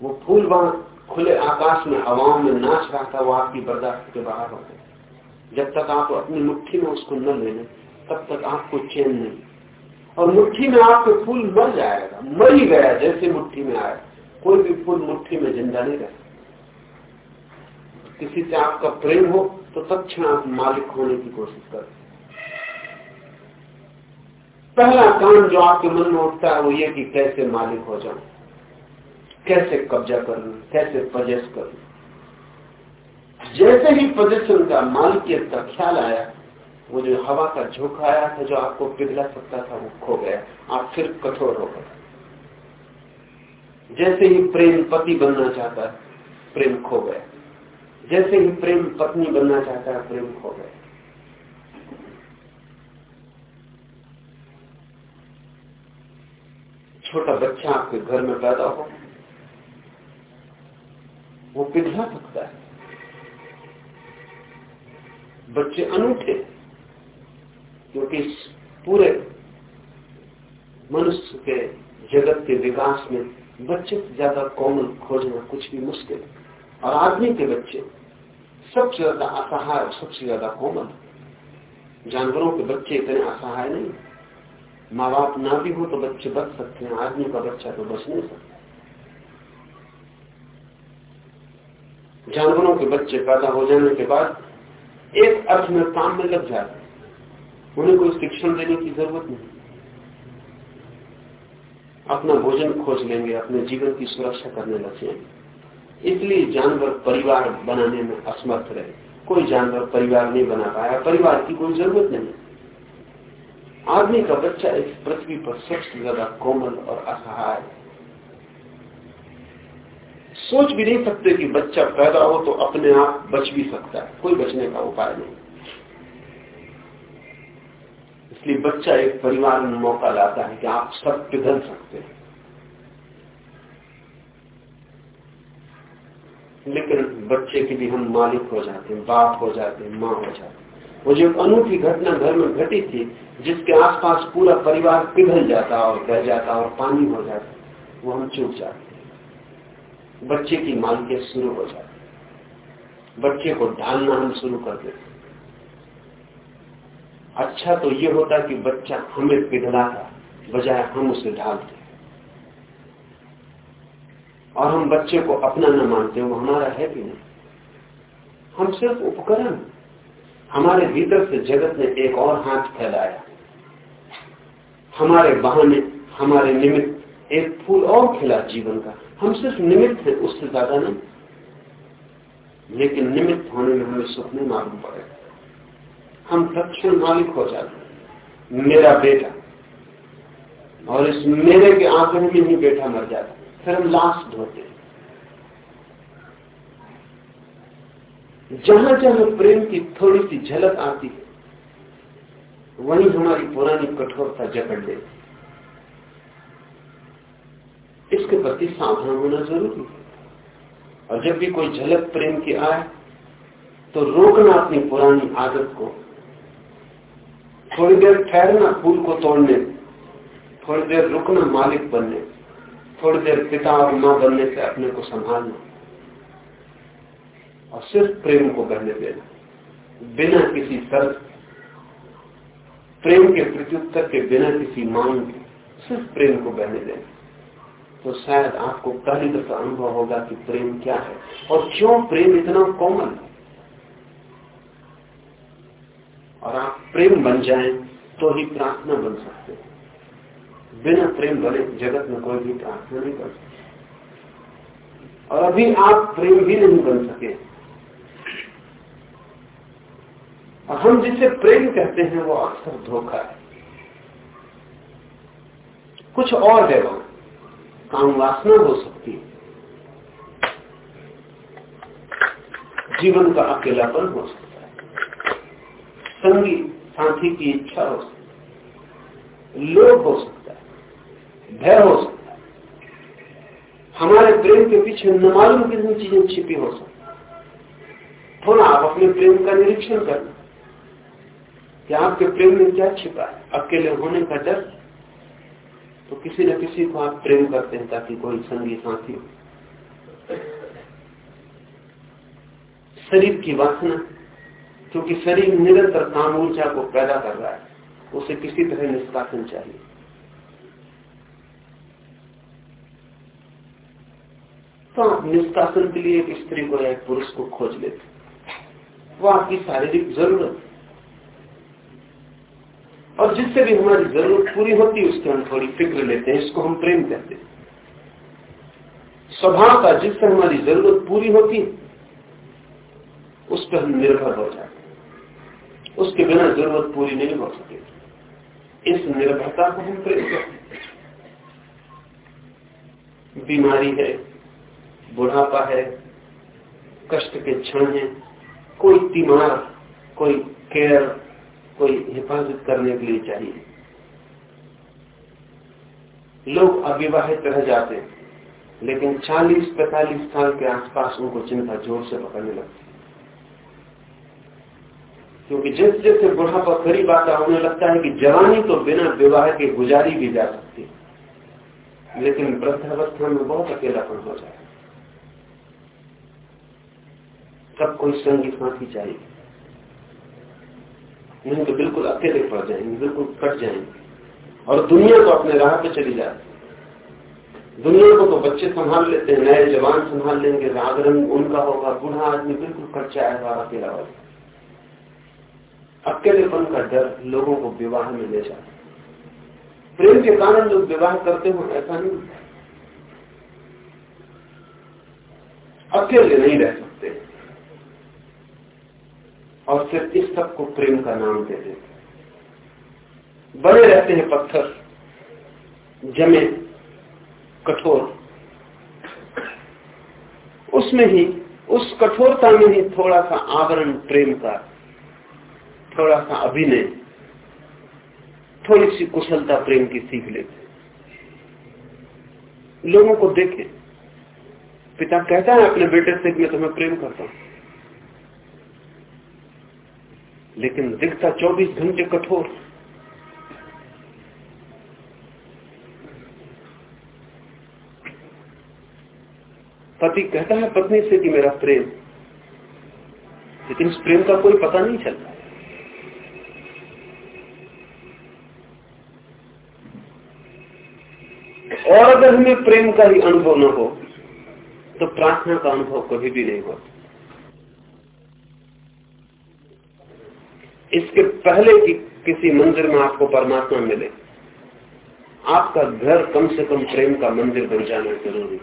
वो फूल वहाँ खुले आकाश में, हवाओं में नाच रहा था, वो आपकी बर्दाश्त के बाहर हो गए जब तक आप अपनी मुट्ठी में उसको न ले लें तब तक आपको चैन नहीं। और मुट्ठी में आपके फूल मर जाएगा, मर ही गया जैसे मुट्ठी में आया। कोई भी फूल मुट्ठी में ज़िंदा नहीं रहता। किसी से आपका प्रेम हो तो तत्ण आप मालिक होने की कोशिश करें। पहला काम जो आपके मन में उठता है वो ये कि कैसे मालिक हो जाऊँ? कैसे कब्जा कर लू? कैसे पजेस कर लू? जैसे ही पोजिशन का मालिकियत का ख्याल आया, वो जो हवा का झोंका आया था, जो आपको पिघला सकता था, वो खो गया। आप फिर कठोर हो गए। जैसे ही प्रेम पति बनना चाहता है, प्रेम खो गया। जैसे ही प्रेम पत्नी बनना चाहता है, प्रेम खो गया। छोटा बच्चा आपके घर में पैदा हो, वो पिघला सकता है। बच्चे अनूठे, क्योंकि इस पूरे मनुष्य के जगत के विकास में बच्चे से ज़्यादा कॉमन खोजना कुछ भी मुश्किल और आदमी के बच्चे सबसे ज़्यादा असहाय, सबसे ज़्यादा कॉमन जानवरों के बच्चे इतने असहाय नहीं। माँ बाप ना भी हो तो बच्चे बच सकते हैं, आदमी का बच्चा तो बच नहीं सकता। जानवरों के बच्चे पैदा हो जाने के बाद एक अर्थ में काम में लग जाते उन्हें कोई शिक्षण देने की ज़रूरत नहीं। अपना भोजन खोज लेंगे, अपने जीवन की सुरक्षा करने लग जाएँगे। इसलिए जानवर परिवार बनाने में असमर्थ रहे। कोई जानवर परिवार नहीं बना पाया, परिवार की कोई ज़रूरत नहीं। आदमी का बच्चा इस पृथ्वी पर सबसे ज़्यादा कोमल और असहाय सोच भी नहीं सकते कि बच्चा पैदा हो तो अपने आप बच भी सकता है। कोई बचने का उपाय नहीं। इसलिए बच्चा एक परिवार में मौका लाता है कि आप सब पिघल सकते हैं। लेकिन बच्चे के भी हम मालिक हो जाते हैं, बाप हो जाते हैं, माँ हो जाते हैं। वो जो अनूठी घटना घर में घटी थी, जिसके आसपास पूरा परिवार पिघल जाता और बह जाता और पानी हो जाता, वो हम चूक जाते बच्चे की मालिकियत शुरू हो जाती बच्चे को ढालना हम शुरू कर देते अच्छा तो ये होता कि बच्चा हमें पिघलाता, बजाय हम उसे ढालते और हम बच्चे को अपना न मानते, वो हमारा है भी नहीं। हम सिर्फ़ उपकरण हमारे भीतर से जगत ने एक और हाथ फैलाया हमारे बहाने, हमारे निमित्त एक फूल और खिला जीवन का। हम सिर्फ़ निमित्त है, उससे ज़्यादा नहीं। लेकिन निमित्त होने में हमें सुख नहीं मालूम पड़ेगा। हम तत्ण मालिक हो जाते मेरा बेटा, और इस मेरे के आंकड़े में ही बेटा मर जाता फिर हम लाश धोते जहाँ जहाँ प्रेम की थोड़ी सी झलक आती है, वहीं हमारी पुरानी कठोरता जकड़ लेती इसके प्रति सावधान होना ज़रूरी है। और जब भी कोई झलक प्रेम की आए तो रोकना अपनी पुरानी आदत को, थोड़ी देर ठहरना फूल को तोड़ने, थोड़ी देर रुकना मालिक बनने, थोड़ी देर पिता और माँ बनने से अपने को संभालना। और सिर्फ़ प्रेम को बहने देना बिना किसी शर्त प्रेम के प्रत्युत्तर के बिना किसी मांग के, सिर्फ़ प्रेम को बहने देना तो शायद आपको पहली दफ़ा अनुभव होगा कि प्रेम क्या है। और क्यों प्रेम इतना कॉमन है और आप प्रेम बन जाएँ तो ही प्रार्थना बन सकते हैं। बिना प्रेम बने जगत में कोई भी प्रार्थना नहीं कर सकते। और अभी आप प्रेम भी नहीं बन सके और हम जिसे प्रेम कहते हैं, वो अक्सर धोखा है। कुछ और है वहाँ काम वासना हो सकती है। जीवन का अकेलापन हो सकता है। संगी, साथी की इच्छा हो सकती है। लोभ हो सकता है। भय हो सकता है। हमारे प्रेम के पीछे न मालूम कितनी चीज़ें छिपी हो सकती थोड़ा आप अपने प्रेम का निरीक्षण करना। कि आपके प्रेम में क्या छिपा है? अकेले होने का डर? तो किसी न किसी को आप प्रेम करते हैं ताकि कोई संगी साथी हो। शरीर की वासना, क्योंकि शरीर निरंतर काम ऊर्जा को पैदा कर रहा है, उसे किसी तरह निष्कासन चाहिए। तो निष्कासन के लिए एक स्त्री को या एक पुरुष को खोज लेते वो आपकी शारीरिक ज़रूरत और जिससे भी हमारी ज़रूरत पूरी होती है, उसके हम थोड़ी फ़िक्र लेते हैं, इसको हम प्रेम कहते हैं। स्वभाव का जिससे हमारी ज़रूरत पूरी होती, उस पर हम निर्भर हो जाते उसके बिना ज़रूरत पूरी नहीं हो सकती। इस निर्भरता को हम प्रेम करते बीमारी है, बुढ़ापा है, कष्ट के क्षण है, कोई तीमार, कोई केयर कोई हिफाजत करने के लिए चाहिए। लोग अविवाहित रह जाते लेकिन 40-45 साल के आसपास उनको चिंता ज़ोर से पकड़ने लगती क्योंकि जैसे जैसे बुढ़ापा करीब आता होने लगता है कि जवानी तो बिना विवाह के गुजारी भी जा सकती है। लेकिन वृद्धावस्था में बहुत अकेलापन हो जाए। तब कोई संगी साथी चाहिए। नहीं तो बिल्कुल अकेले पड़ जाएँगे, बिल्कुल कट जाएँगे। और दुनिया तो अपने राह पे चली जाती दुनिया को तो बच्चे संभाल लेते हैं, नए जवान संभाल लेंगे, राग रंग उनका होगा, बूढ़ा आदमी बिल्कुल कट जाएगा अकेला वाला अकेलेपन का डर लोगों को विवाह में ले जाता प्रेम के कारण लोग विवाह करते हो, ऐसा नहीं अकेले नहीं रह सकते। और फिर इस सबको प्रेम का नाम दे देते बड़े रहते हैं पत्थर, जमे, कठोर। उसमें ही, उस कठोरता में ही थोड़ा सा आवरण प्रेम का, थोड़ा सा अभिनय, थोड़ी सी कुशलता प्रेम की सीख लेते लोगों को देखे। पिता कहता है अपने बेटे से मैं तुम्हें प्रेम करता हूँ। लेकिन दिखता 24 घंटे कठोर। पति कहता है, पत्नी से कि मेरा प्रेम। लेकिन इस प्रेम का कोई पता नहीं चलता। और अगर हमें प्रेम का ही अनुभव न हो तो प्रार्थना का अनुभव कभी भी नहीं होता। इसके पहले कि किसी मंदिर में आपको परमात्मा मिले, आपका घर कम से कम प्रेम का मंदिर बन जाना ज़रूरी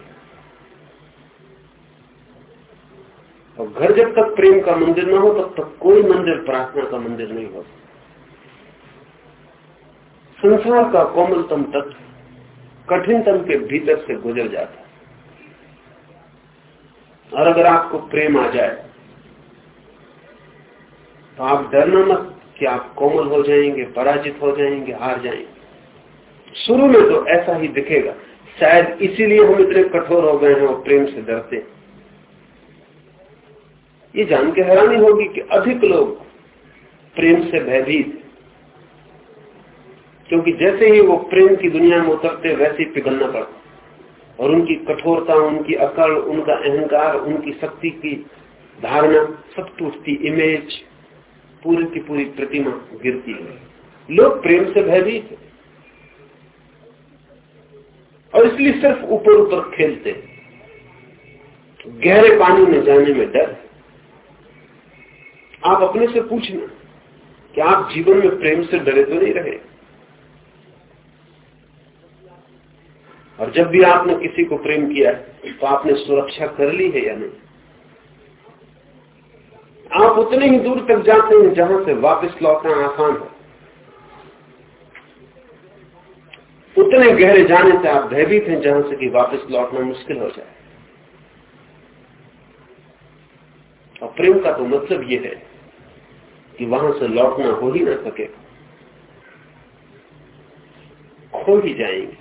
और घर जब तक प्रेम का मंदिर ना हो, तब तक कोई मंदिर प्रार्थना का मंदिर नहीं हो। संसार का कोमलतम तत्व कठिनतम के भीतर से गुजर जाता है। और अगर आपको प्रेम आ जाए तो आप डरना मत कि आप कोमल हो जाएँगे, पराजित हो जाएँगे, हार जाएँगे। शुरू में तो ऐसा ही दिखेगा। शायद इसीलिए हम इतने कठोर हो गए हैं और प्रेम से डरते ये जान के हैरानी होगी कि अधिक लोग प्रेम से भयभीत क्योंकि जैसे ही वो प्रेम की दुनिया में उतरते, वैसे ही पिघलना पड़ता और उनकी कठोरता, उनकी अकल उनका अहंकार, उनकी शक्ति की धारणा सब टूटती इमेज पूरी की पूरी प्रतिमा गिरती है। लोग प्रेम से भयभीत और इसलिए सिर्फ़ ऊपर ऊपर खेलते गहरे पानी में जाने में डर आप अपने से पूछना कि आप जीवन में प्रेम से डरे तो नहीं रहे। और जब भी आपने किसी को प्रेम किया तो आपने सुरक्षा कर ली है या नहीं? आप उतने ही दूर तक जाते हैं जहाँ से वापस लौटना आसान है। उतने गहरे जाने से आप भयभीत हैं जहाँ से कि वापस लौटना मुश्किल हो जाए। और प्रेम का तो मतलब यह है कि वहाँ से लौटना हो ही ना सके। खो ही जाएँगे।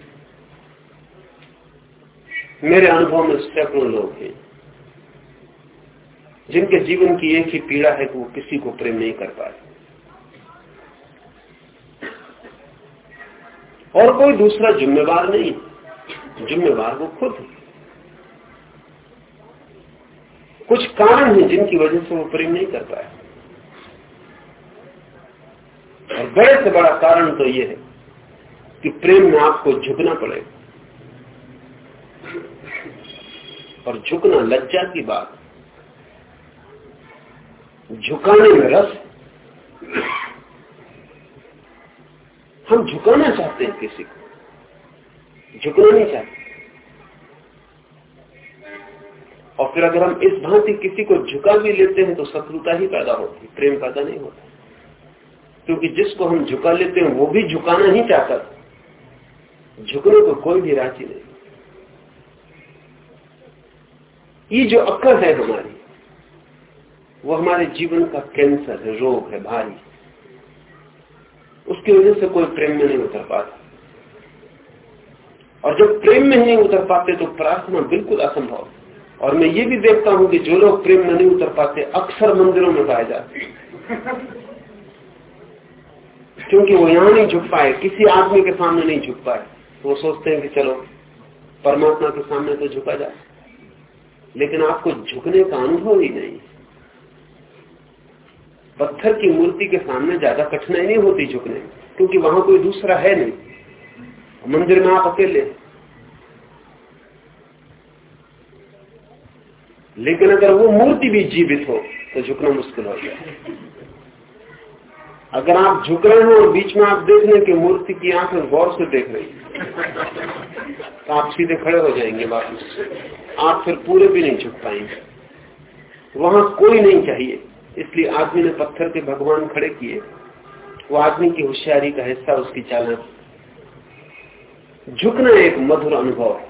मेरे अनुभव में सैकड़ों लोग हैं। जिनके जीवन की एक ही पीड़ा है कि वो किसी को प्रेम नहीं कर पाए। और कोई दूसरा जिम्मेवार नहीं। जिम्मेवार वो खुद है। कुछ कारण है जिनकी वजह से वो प्रेम नहीं कर पाए। और बड़े से बड़ा कारण तो ये है कि प्रेम में आपको झुकना पड़ेगा। और झुकना लज्जा की बात झुकाने में रस। हम झुकाना चाहते हैं किसी को। झुकना नहीं चाहते। और फिर अगर हम इस भांति किसी को झुका भी लेते हैं तो शत्रुता ही पैदा होती, प्रेम पैदा नहीं होता। क्योंकि जिसको हम झुका लेते हैं, वो भी झुकाना ही चाहता था। झुकने को कोई भी राज़ी नहीं। ये जो अक्ल है हमारी वो हमारे जीवन का कैंसर है, रोग है, भारी। उसकी वजह से कोई प्रेम में नहीं उतर पाता। और जब प्रेम में नहीं उतर पाते तो प्रार्थना बिल्कुल असंभव और मैं ये भी देखता हूँ कि जो लोग प्रेम में नहीं उतर पाते, अक्सर मंदिरों में पाए जाते क्योंकि वो यहाँ नहीं झुक पाए, किसी आदमी के सामने नहीं झुक पाए। तो वो सोचते हैं कि चलो, परमात्मा के सामने तो झुका जाए। लेकिन आपको झुकने का अनुभव ही नहीं पत्थर की मूर्ति के सामने ज़्यादा कठिनाई नहीं होती झुकने क्योंकि वहाँ कोई दूसरा है नहीं। मंदिर में आप अकेले लेकिन अगर वो मूर्ति भी जीवित हो तो झुकना मुश्किल हो जाए। अगर आप झुक रहे हो और बीच में आप देख लें कि मूर्ति की आँखें गौर से देख रही तो आप सीधे खड़े हो जाएँगे वापस। आप फिर पूरे भी नहीं झुक पाएँगे। वहाँ कोई नहीं चाहिए। इसलिए आदमी ने पत्थर के भगवान खड़े किए। वो आदमी की होशियारी का हिस्सा उसकी चाल झुकना एक मधुर अनुभव है।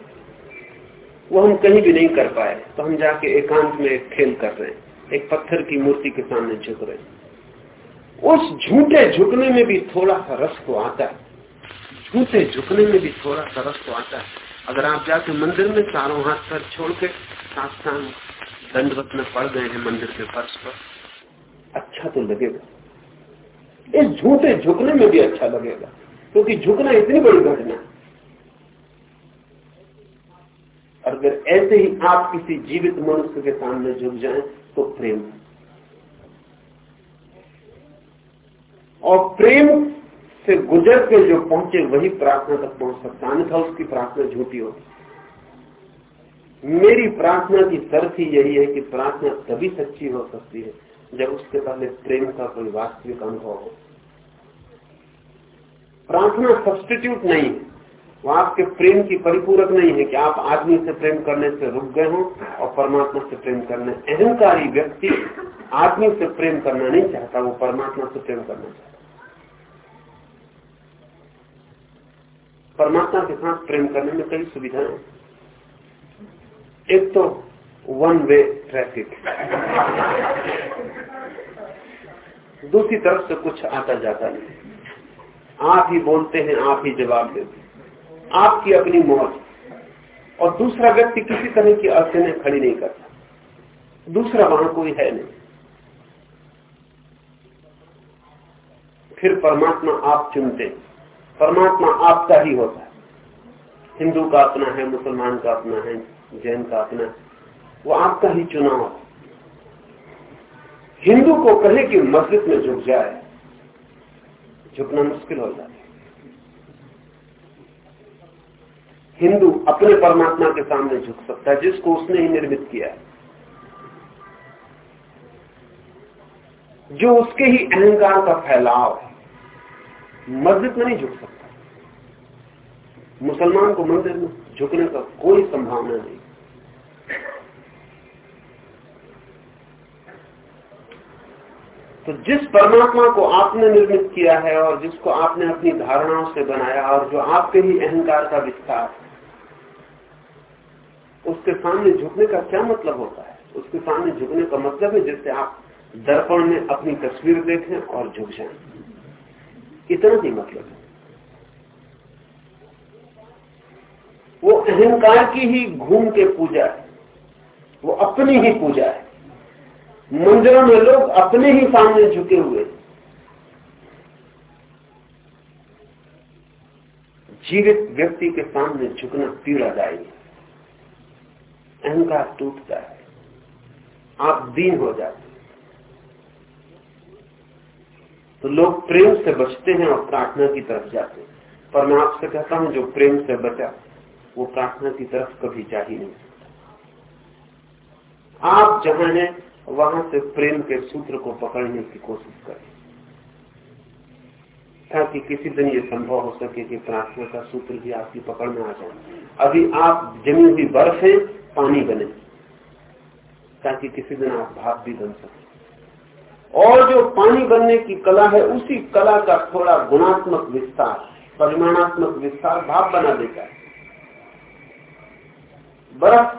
वो हम कहीं भी नहीं कर पाए तो हम जाके एकांत में एक खेल कर रहे हैं। एक पत्थर की मूर्ति के सामने झुक रहे हैं। उस झूठे झुकने में भी थोड़ा सा रस तो आता है। झूठे झुकने में भी थोड़ा सा रस तो आता है। अगर आप जाके मंदिर में चारों हाथ पर छोड़ के साष्टांग दंडवत में पड़ गए हैं मंदिर के फर्श पर अच्छा तो लगेगा। इस झूठे झुकने में भी अच्छा लगेगा, क्योंकि झुकना इतनी बड़ी घटना अगर ऐसे ही आप किसी जीवित मनुष्य के सामने झुक जाएँ तो प्रेम। और प्रेम से गुजर के जो पहुँचे, वही प्रार्थना तक पहुँच सकता अन्यथा उसकी प्रार्थना झूठी होती मेरी प्रार्थना की शर्त ही यही है कि प्रार्थना तभी सच्ची हो सकती है जब उसके पहले प्रेम का कोई वास्तविक अनुभव हो। प्रार्थना सब्सटीट्यूट नहीं। है वो आपके प्रेम की परिपूरक नहीं है कि आप आदमी से प्रेम करने से रुक गए हो और परमात्मा से प्रेम करने। अहंकारी व्यक्ति आदमी से प्रेम करना नहीं चाहता, वो परमात्मा से प्रेम करना चाहता परमात्मा के साथ प्रेम करने में कई सुविधाएँ एक तो वन वे ट्रैफ़िक दूसरी तरफ़ से कुछ आता जाता नहीं। आप ही बोलते हैं, आप ही जवाब देते हैं। आपकी अपनी मौत और दूसरा व्यक्ति किसी तरह की अड़चने खड़ी नहीं करता। दूसरा वहाँ कोई है नहीं। फिर परमात्मा आप चुनते परमात्मा आपका ही होता है। हिंदू का अपना है, मुसलमान का अपना है, जैन का अपना है। वो आपका ही चुनाव है। हिंदू को कहे कि मस्जिद में झुक जाए, झुकना मुश्किल हो जाए हिंदू अपने परमात्मा के सामने झुक सकता है, जिसको उसने ही निर्मित किया है। जो उसके ही अहंकार का फैलाव है, मस्जिद में नहीं झुक सकता। मुसलमान को मंदिर में झुकने का कोई संभावना नहीं। तो जिस परमात्मा को आपने निर्मित किया है और जिसको आपने अपनी धारणाओं से बनाया और जो आपके ही अहंकार का विस्तार उसके सामने झुकने का क्या मतलब होता है? उसके सामने झुकने का मतलब है जैसे आप दर्पण में अपनी तस्वीर देखें और झुक जाए। इतना ही मतलब है। वो अहंकार की ही घूम के पूजा है। वो अपनी ही पूजा है। मंदिरों में लोग अपने ही सामने झुके हुए। जीवित व्यक्ति के सामने झुकना पीड़ादायी अहंकार टूटता है। आप दीन हो जाते तो लोग प्रेम से बचते हैं और प्रार्थना की तरफ़ जाते हैं। पर मैं आपसे कहता हूँ, जो प्रेम से बचा, वो प्रार्थना की तरफ़ कभी जा ही नहीं सकता। आप जहाँ हैं वहाँ से प्रेम के सूत्र को पकड़ने की कोशिश करें। ताकि किसी दिन ये संभव हो सके कि प्रार्थना का सूत्र भी आपकी पकड़ में आ जाए। अभी आप जमी हुई बर्फ़ है, पानी बने। ताकि किसी दिन आप भाप भी बन सके। और जो पानी बनने की कला है, उसी कला का थोड़ा गुणात्मक विस्तार, परिमाणात्मक विस्तार भाप बना देता है। बर्फ़,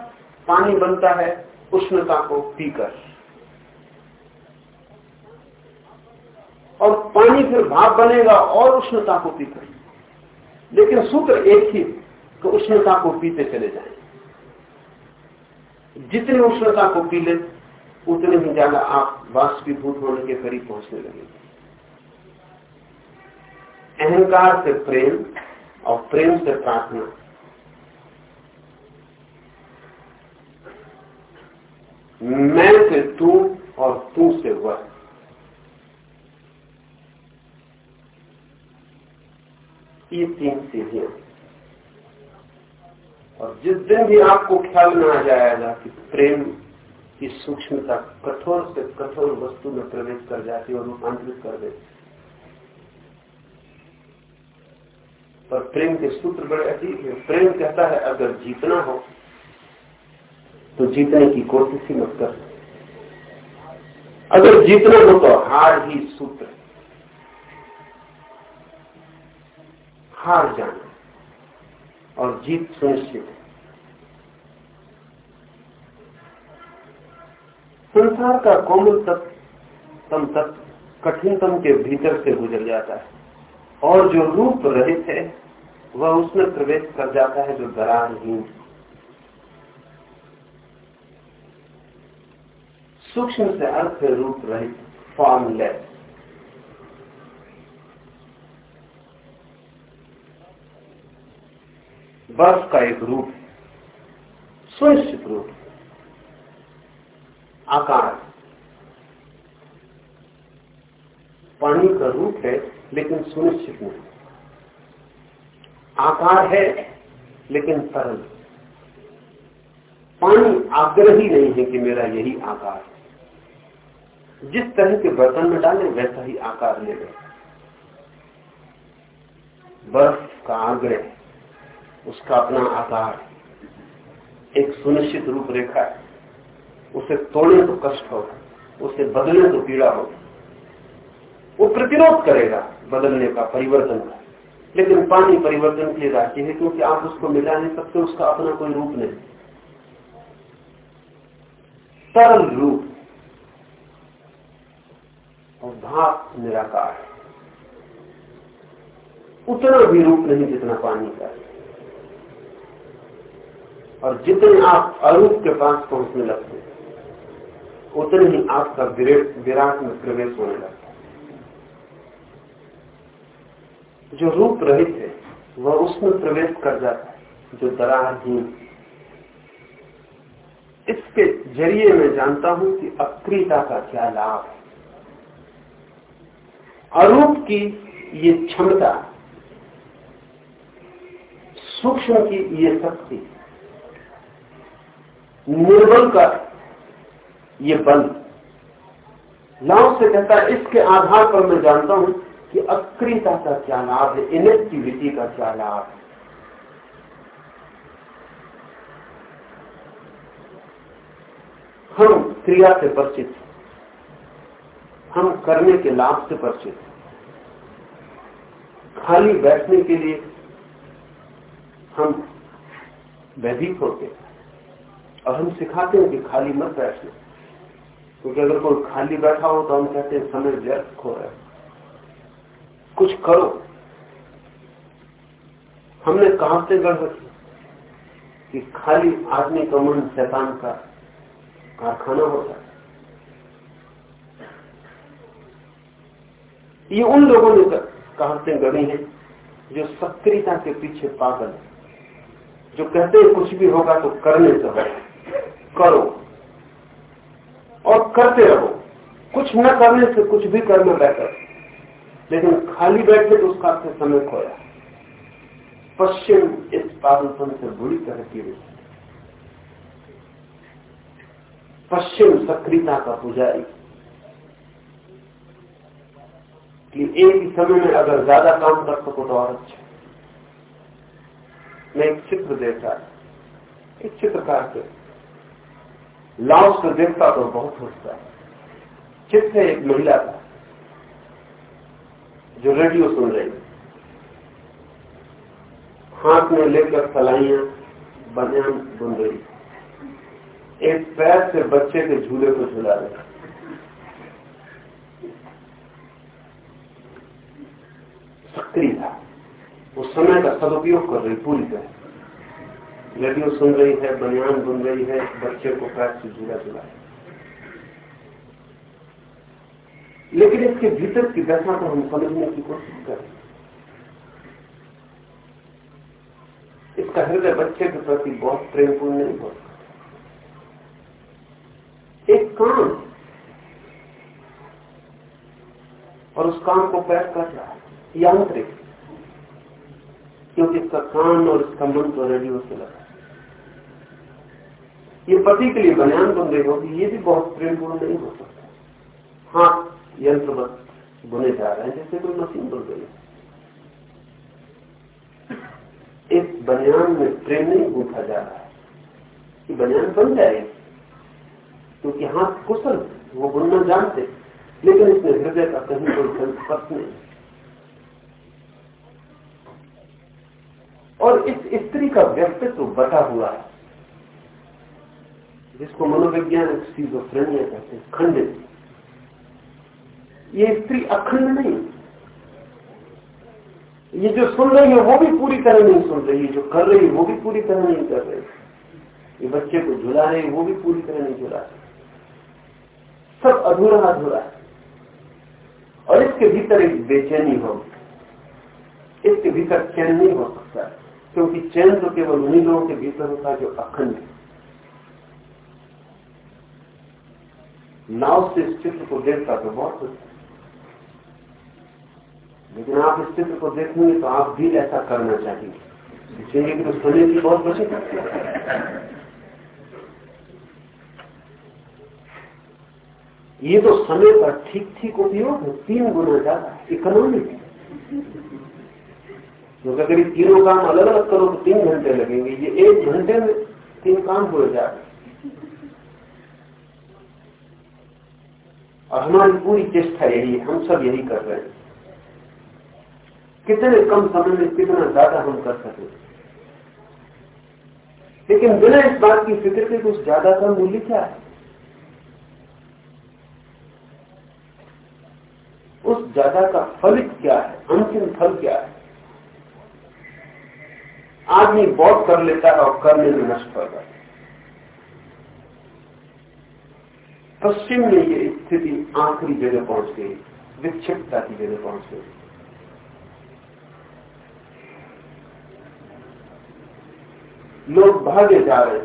पानी बनता है, उष्णता को पीकर। और पानी फिर भाप बनेगा और उष्णता को पीकर लेकिन सूत्र एक ही तो उष्णता को पीते चले जाए। जितनी उष्णता को पी ले, उतने ही ज़्यादा आप वाष्पीभूत होने के करीब पहुँचने लगे अहंकार से प्रेम और प्रेम से प्रार्थना। मैं से तू और तू से वह। ये तीन सीढ़ियाँ और जिस दिन भी आपको ख्याल में आ जाएगा कि प्रेम की सूक्ष्मता कठोर से कठोर वस्तु में प्रवेश कर जाती है और रूपांतरित कर देती पर प्रेम के सूत्र बड़े अजीब है। प्रेम कहता है, अगर जीतना हो तो जीतने की कोशिश ही मत कर। अगर जीतना हो तो हार ही सूत्र। हार जाना और जीत सुनिश्चित है। संसार का कोमल तत्व तत्व, कठिनतम के भीतर से गुजर जाता है और जो रूप रहित है, वह उसमें प्रवेश कर जाता है जो दरारहीन सूक्ष्म से अर्थ रूप रहित फॉर्मलेस बर्फ़ का एक रूप, सुनिश्चित रूप, आकार। पानी का रूप है, लेकिन सुनिश्चित नहीं। आकार है, लेकिन सरल पानी आग्रही नहीं है कि मेरा यही आकार है। जिस तरह के बर्तन में डाले, वैसा ही आकार ले गए बर्फ़ का आग्रह। उसका अपना आकार एक सुनिश्चित रूपरेखा है। उसे तोड़ने तो कष्ट होगा, उसे बदलने तो पीड़ा होगी। वो प्रतिरोध करेगा बदलने का, परिवर्तन का। लेकिन पानी परिवर्तन के लिए राज़ी है, क्योंकि आप उसको मिला नहीं सकते, उसका अपना कोई रूप नहीं। तरल रूप और भाप निराकार है। उतना भी रूप नहीं जितना पानी का है। और जितने आप अरूप के पास पहुँचने लगते उतने ही आपका विराट में प्रवेश होने लगता है। जो रूप रहित है, वह उसमें प्रवेश कर जाता है, जो दरारहीन इसके ज़रिए मैं जानता हूँ कि अक्रियता का क्या लाभ है। अरूप की ये क्षमता, सूक्ष्म की ये शक्ति निर्बल का ये बल। लाभ से कहता है, इसके आधार पर मैं जानता हूँ कि अक्रियता का क्या लाभ है इनेक्टिविटी का क्या लाभ है। हम क्रिया से परिचित हम करने के लाभ से परिचित खाली बैठने के लिए हम वैधिक होते और हम सिखाते हैं कि खाली मत बैठना। क्योंकि अगर कोई खाली बैठा हो तो हम कहते हैं, समय व्यर्थ हो रहा है। कुछ करो। हमने कहा से रखी? कि खाली आदमी का मन शैतान का कारखाना होता है। ये उन लोगों ने कहावतें गढ़ी है, जो सक्रियता के पीछे पागल है। जो कहते हैं, कुछ भी होगा तो करने से हो करो और करते रहो। कुछ न करने से कुछ भी करना बेहतर। लेकिन खाली बैठे तो उसका अपने समय खोया। पश्चिम इस पागलपन से बुरी तरह की पश्चिम सक्रियता का पुजारी। कि एक ही समय में अगर ज़्यादा काम कर सको तो और अच्छा। मैं एक चित्र देख एक चित्रकार से लाव से देखता तो बहुत होता है। चित्र है एक महिला का? जो रेडियो सुन रही हाथ में लेकर सलाइया बनियान बुन रही एक पैर से बच्चे के झूले को झुला रही सक्रिय था। वो समय का सदुपयोग कर रही पूरी तरह। रेडियो सुन रही है बनियान बुन रही है, बच्चे को पैर से झूला झुला लेकिन इसके भीतर की दशा को हम समझने की कोशिश करें। इसका हृदय बच्चे के प्रति बहुत प्रेमपूर्ण नहीं हो एक काम और उस काम को पैक कर रहा है यांत्रिक क्योंकि इसका कान और इसका मन तो रेडियो से लगा। ये पति के लिए बन रही होगी ये भी बहुत प्रेमपूर्ण नहीं हो सकता। हाँ यंत्र बस बुने जा रहे हैं जैसे कोई मशीन बन गई। इस बनियान में प्रेम नहीं गूंथा जा रहा है। कि बनियान बन जाएगी। क्योंकि हाथ कुशल, वो बुनना जानते लेकिन इसमें हृदय का कहीं कोई संस्पर्श नहीं। और इस स्त्री का व्यक्तित्व बटा हुआ है। जिसको मनोवैज्ञानिक सीजोफ्रेनिया कहते हैं, खंडित। ये स्त्री अखंड नहीं। ये जो सुन रही है, वो भी पूरी तरह नहीं सुन रही जो कर रही है, वो भी पूरी तरह नहीं कर रही। ये बच्चे को झुला रहे वो भी पूरी तरह नहीं झुला सब अधूरा अधूरा है। और इसके भीतर एक बेचैनी हो। इसके भीतर चैन नहीं हो सकता। क्योंकि चैन तो केवल उन्हीं लोगों के भीतर होता है जो अखंड है। नाव से इस चित्र को देखता तो बहुत कुछ लेकिन आप इस चित्र को देखेंगे तो आप भी ऐसा करना चाहेंगे इसलिए तो समय की बहुत बचत ये तो समय का ठीक ठीक उपयोग है। तीन गुना ज़्यादा इकोनॉमिक क्योंकि अगर ये तीनों काम अलग अलग करो तो तीन घंटे लगेंगे। ये एक घंटे में तीन काम हो जाए और हमारी पूरी चेष्टा यही, हम सब यही कर रहे हैं। कितने कम समय में कितना ज़्यादा हम कर सकें लेकिन बिना इस बात की फ़िक्र के कुछ ज़्यादा का मूल्य क्या है? उस ज़्यादा का फलित क्या है? अंतिम फल क्या है? आदमी बहुत कर लेता है और करने में नष्ट हो जाता है पश्चिम में ये स्थिति आखिरी जगह पहुँच गई, विक्षिप्तता की जगह पहुँच गई। लोग भागे जा रहे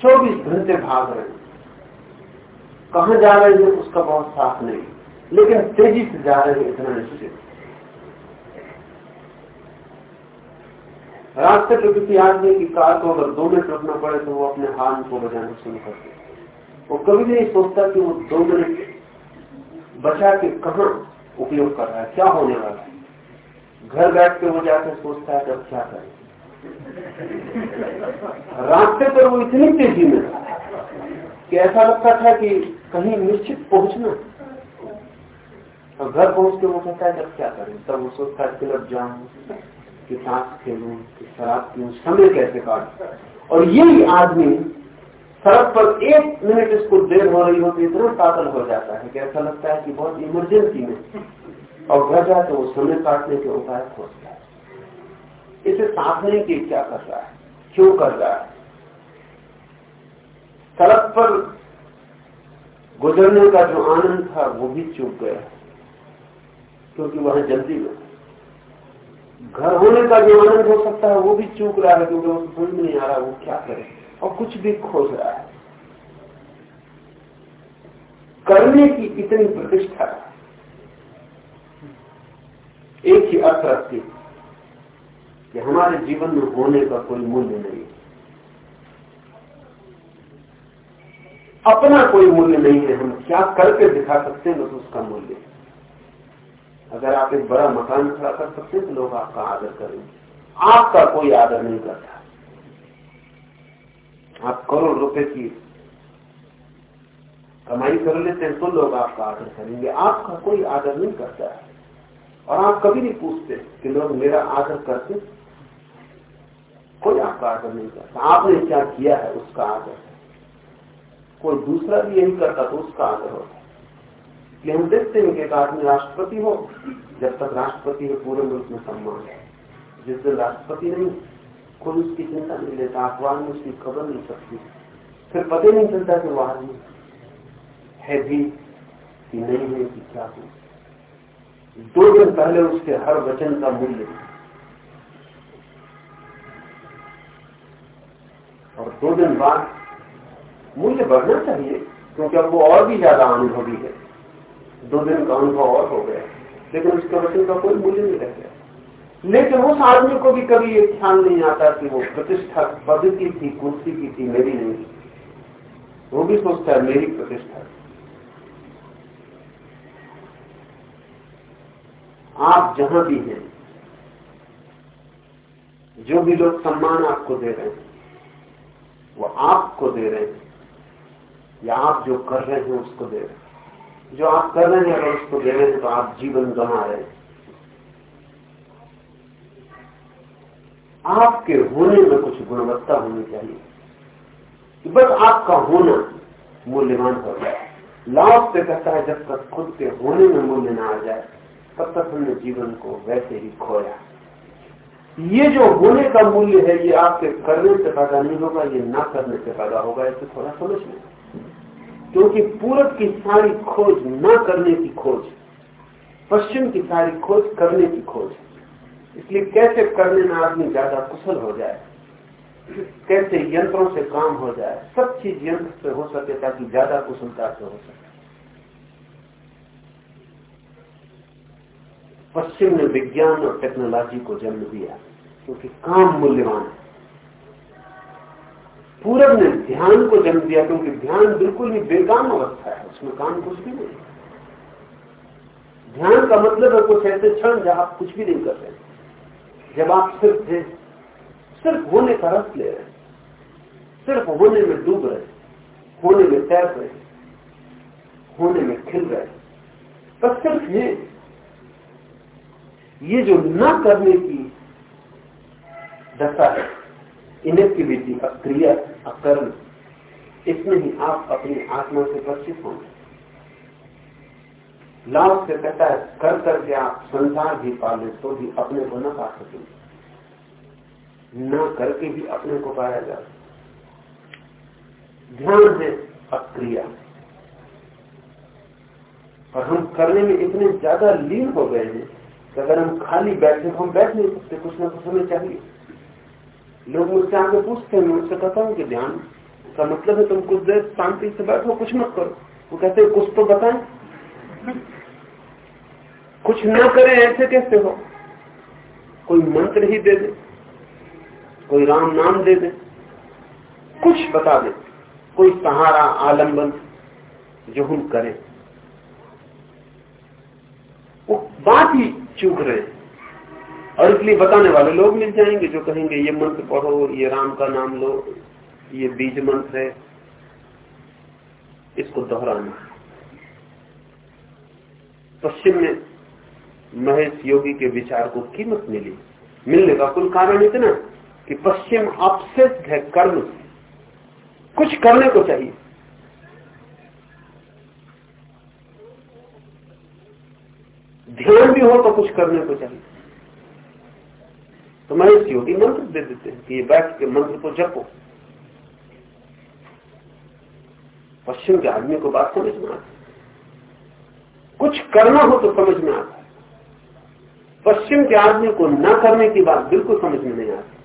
चौबीस घंटे भाग रहे कहा जा रहे हैं उसका बहुत साफ़ नहीं, लेकिन तेज़ी से जा रहे हैं इतना निश्चित। रास्ते पे किसी आदमी की कार को अगर दो मिनट रुकना पड़े तो वो अपने हाथ को बजाना शुरू कर करते वो कभी नहीं सोचता कि वो दो मिनट बचा के कहा उपयोग कर रहा है, क्या होने वाला है। घर बैठ के वो जाकर सोचता है अब क्या करें। रास्ते पर वो इतनी तेज़ी में कि ऐसा लगता था कि कहीं निश्चित पहुँचना और घर पहुँच के वो कहता है जब क्या करें। तब वो सोचता है क्लब जाऊँ। कि सांस खेलू, कि शराब पीऊं, समय कैसे काट? और यही आदमी सड़क पर एक मिनट इसको देर हो रही हो तो इतना पागल हो जाता है कि ऐसा लगता है कि बहुत इमरजेंसी में। और घर जाए तो वो समय काटने के उपाय खोजता है। इसे साफ़ नहीं कि क्या कर रहा है? क्यों कर रहा है? सड़क पर गुजरने का जो आनंद था वो भी चूक गया, क्योंकि वह जल्दी में घर होने का जो आनंद हो सकता है, वो भी चूक रहा है, क्योंकि वो समझ में नहीं आ रहा, वो क्या करे। और कुछ भी खोज रहा है। करने की इतनी प्रतिष्ठा एक ही अर्थ रखती कि हमारे जीवन में होने का कोई मूल्य नहीं अपना कोई मूल्य नहीं है, हम क्या करके दिखा सकते हैं बस उसका मूल्य अगर आप एक बड़ा मकान खड़ा कर सकते तो लोग आपका आदर करेंगे। आपका कोई आदर नहीं करता। आप करोड़ रुपए की कमाई कर लेते हैं तो लोग आपका आदर करेंगे। आपका कोई आदर नहीं करता है। और आप कभी नहीं पूछते कि लोग मेरा आदर करते कोई आपका आदर नहीं करता। आपने क्या किया है उसका आदर? कोई दूसरा भी यही करता तो उसका आदर होता कि हम देखते हैं कि एक आदमी राष्ट्रपति हो, जब तक राष्ट्रपति है पूरे मुल्क में सम्मान है। जिस दिन राष्ट्रपति नहीं कोई उसकी चिंता नहीं लेता अखबार में उसकी खबर नहीं सकती। फिर पता नहीं चलता कि वो आदमी है भी कि नहीं है, कि क्या हो। दो दिन पहले उसके हर वचन का मूल्य। और दो दिन बाद मूल्य बढ़ना चाहिए, क्योंकि अब वो और भी ज़्यादा अनुभवी है दो दिन का अनुभव और हो गया। लेकिन उसके वचन का कोई मूल्य नहीं रह गया लेकिन उस आदमी को भी कभी ये ख्याल नहीं आता कि वो प्रतिष्ठा, पद की थी, कुर्सी की थी, मेरी नहीं। वो भी सोचता है, मेरी प्रतिष्ठा। आप जहाँ भी हैं, जो भी लोग सम्मान आपको दे रहे हैं, वो आपको दे रहे हैं, या आप जो कर रहे हैं उसको दे रहे हैं। जो आप कर रहे हैं अगर उसको दे रहे तो आप जीवन गंवा रहे आपके होने में कुछ गुणवत्ता होनी चाहिए। बस आपका होना मूल्यवान हो जाए। लाभ से कहता है, जब तक खुद के होने में मूल्य ना आ जाए, तब तक हमने जीवन को वैसे ही खोया। ये जो होने का मूल्य है, ये आपके करने से पैदा नहीं होगा, ये ना करने से पैदा होगा, इसे थोड़ा समझ लें क्योंकि पूरब की सारी खोज ना करने की खोज, पश्चिम की सारी खोज करने की खोज। इसलिए कैसे करने में आदमी ज़्यादा कुशल हो जाए? कैसे यंत्रों से काम हो जाए? सब चीज़ यंत्र से हो सके ताकि ज़्यादा कुशलता से हो सके। पश्चिम ने विज्ञान और टेक्नोलॉजी को जन्म दिया, क्योंकि काम मूल्यवान है। पूरब ने ध्यान को जन्म दिया, क्योंकि ध्यान बिल्कुल ही बेगाम अवस्था है, उसमें काम कुछ भी नहीं। ध्यान का मतलब है कुछ ऐसे क्षण जब आप कुछ भी नहीं कर रहे जब आप सिर्फ़ थे सिर्फ़ होने का रस ले रहे सिर्फ़ होने में डूब रहे होने में तैर रहे होने में खिल रहे बस सिर्फ़ ये ये जो न करने की दशा है इनेक्टिविटी अक्रिया अकर्म इसमें ही आप अपनी आत्मा से परिचित होंगे। लाभ से कहता है कर करके आप संसार भी पाले तो भी अपने को न पा सकेंगे। न करके भी अपने को पाया जा ध्यान है अक्रिया और हम करने में इतने ज़्यादा लीन हो गए हैं कि अगर हम खाली बैठे तो हम बैठ नहीं सकते, कुछ ना कुछ हमें चाहिए। लोग मुझसे आगे पूछते हैं मुझसे कहता हूँ कि ध्यान का मतलब है तुम कुछ देर शांति से बैठो, कुछ मत करो। वो कहते हैं, कुछ तो बताएँ। कुछ न करें, ऐसे कैसे हो? कोई मंत्र ही दे दे, कोई राम नाम दे दे, कुछ बता दे। कोई सहारा आलंबन जो हम करें। वो बात ही चूक रहे और इसलिए बताने वाले लोग मिल जाएँगे जो कहेंगे, ये मंत्र पढ़ो, ये राम का नाम लो, ये बीज मंत्र है। इसको दोहराना। पश्चिम में महेश योगी के विचार को कीमत मिली। मिलने का कुल कारण इतना कि पश्चिम अपसेट है कर्म कुछ करने को चाहिए। ध्यान भी हो तो कुछ करने को चाहिए। तो महेश योगी मंत्र दे देते हैं कि ये बैठ के मंत्र को जपो। पश्चिम के आदमी को बात समझ में आती कुछ करना हो तो समझ में आता है। पश्चिम के आदमी को न करने की बात बिल्कुल समझ में नहीं आती।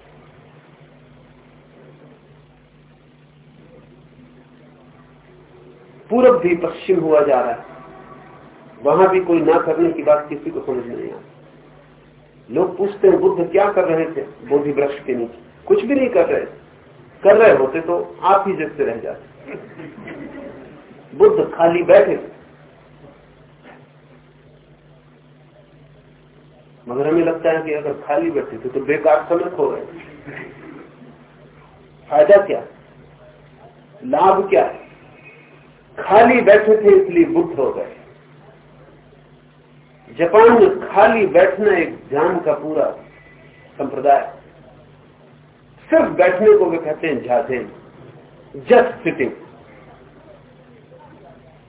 पूरब भी पश्चिम हुआ जा रहा है। वहाँ भी कोई ना करने की बात किसी को समझ में नहीं आती। लोग पूछते हैं, बुद्ध क्या कर रहे थे? बोधि वृक्ष के नीचे। कुछ भी नहीं कर रहे। कर रहे होते तो आप ही जैसे रह जाते। बुद्ध खाली बैठे। मगर हमें लगता है कि अगर खाली बैठे थे तो बेकार समय खो गए। फ़ायदा क्या? लाभ क्या? खाली बैठे थे इसलिए बुद्ध हो गए। जापान में खाली बैठना एक ध्यान का पूरा संप्रदाय। सिर्फ़ बैठने को वे कहते हैं झाधेन जस्ट सिटिंग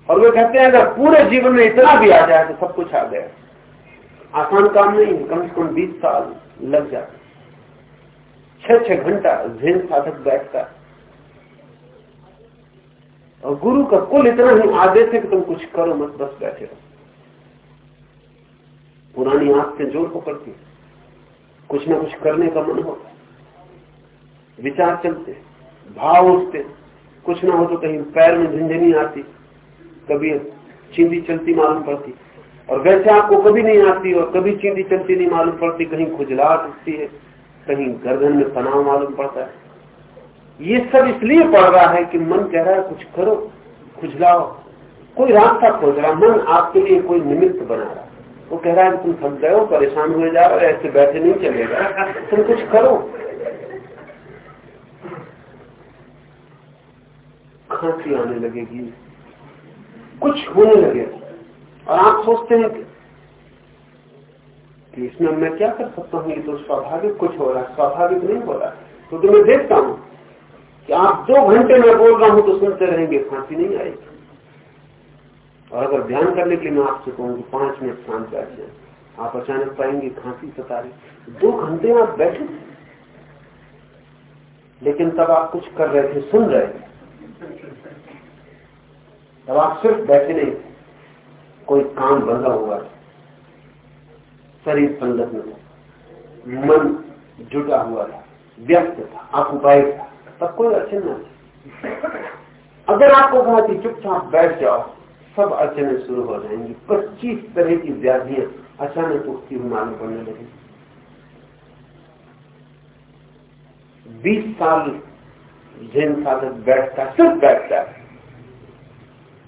और वे कहते हैं, अगर पूरे जीवन में इतना भी आ जाए तो सब कुछ आ गया। आसान काम नहीं, कम से कम बीस साल लग जाते। छह छह घंटा जैन साधक बैठता। और गुरु का कुल इतना ही आदेश है कि तुम कुछ करो, मत बस बैठे रहो। पुरानी आँख ज़ोर पकड़ती कुछ ना कुछ करने का मन होता विचार चलते भाव उठते कुछ ना हो तो कहीं पैर में झंझनी आती। कभी चिंदी चलती मालूम पड़ती। और वैसे आपको कभी नहीं आती और कभी चींटी चलती नहीं मालूम पड़ती। कहीं खुजलाहट उठती है, कहीं गर्दन में तनाव मालूम पड़ता है। ये सब इसलिए पड़ रहा है कि मन कह रहा है, कुछ करो, खुजलाओ। कोई रास्ता खोज रहा, मन आपके लिए कोई निमित्त बना रहा वो कह रहा है तुम थक गए हो परेशान हुए जा रहे हो ऐसे बैठे नहीं चलेगा। तुम कुछ करो। खांसी आने लगेगी। कुछ होने लगेगा और आप सोचते हैं कि इसमें मैं क्या कर सकता हूँ? ये तो स्वाभाविक कुछ हो रहा है। स्वाभाविक नहीं हो रहा तो, तो मैं देखता हूँ कि आप दो घंटे में बोल रहा हूँ तो सुनते रहेंगे फांसी नहीं आएगी। और अगर ध्यान करने के लिए मैं आपसे कहूँ कि पाँच मिनट शांत बैठ जाए आप अचानक पाएँगे खांसी सता रही दो घंटे आप बैठे लेकिन तब आप कुछ कर रहे थे, सुन रहे थे। तब आप सिर्फ़ बैठे नहीं कोई काम बंधा हुआ शरीर संगत में मन जुटा हुआ था। व्यस्त था। ऑक्युपाइड था। तब कोई अड़चन न अगर आपको कहा कि चुपचाप बैठ जाओ सब अड़चने शुरू हो जाएँगी। पच्चीस तरह की व्याधियाँ अचानक उठती हुई मालूम पड़ने लगी बीस साल जैन साधक बैठता सिर्फ़ बैठता है।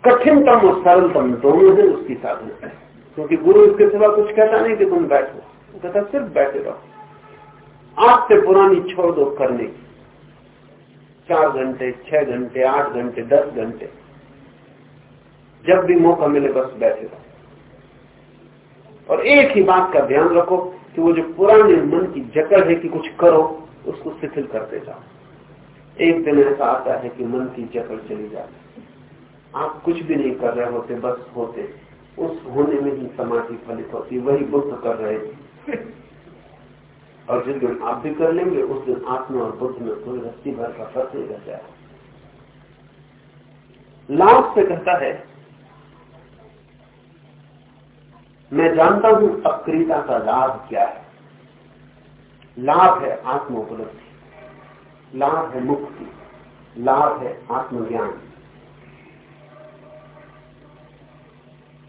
कठिनतम और सरलतम दोनों है उसकी साधना क्योंकि गुरु इसके सिवा कुछ कहता नहीं कि तुम बैठो। कहता, सिर्फ़ बैठे रहो। आप से पुरानी छोड़ दो करने की। चार घंटे, छह घंटे, आठ घंटे, दस घंटे। जब भी मौका मिले बस बैठे रहो। और एक ही बात का ध्यान रखो कि वो जो पुराने मन की जकड़ है कि कुछ करो, उसको शिथिल करते जाओ। एक दिन ऐसा आता है कि मन की जकड़ चली जाती आप कुछ भी नहीं कर रहे होते, बस होते। उस होने में ही समाधि फलित होती वही बुद्ध कर रहे थे और जिस दिन आप भी कर लेंगे, उस दिन आत्मा और बुद्ध में कोई रस्सी भर का फ़र्क नहीं रह जाए लाभ से कहता है मैं जानता हूँ अक्रियता का लाभ क्या है। लाभ है आत्मोपलब्धि, लाभ है मुक्ति, लाभ है आत्मज्ञान।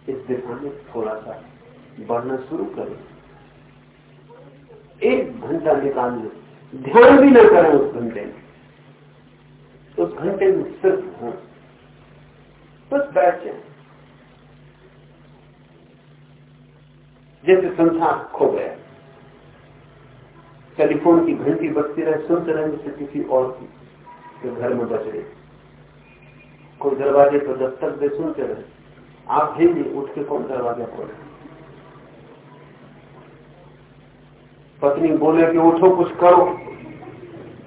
इस दिशा में थोड़ा सा बढ़ना शुरू करें। एक घंटा निकाल लें। ध्यान भी न करें उस घंटे में। उस घंटे में सिर्फ़ हो बस बैठ जाए। जैसे संसार खो गया। टेलीफोन की घंटी बजती रहे, सुनते रहे जैसे किसी और की, जो घर में बज रही। कोई दरवाजे पर दस्तक दे, सुनते रहे। आप ही नहीं, उठ के कौन दरवाज़ा खोले? पत्नी बोले कि उठो, कुछ करो।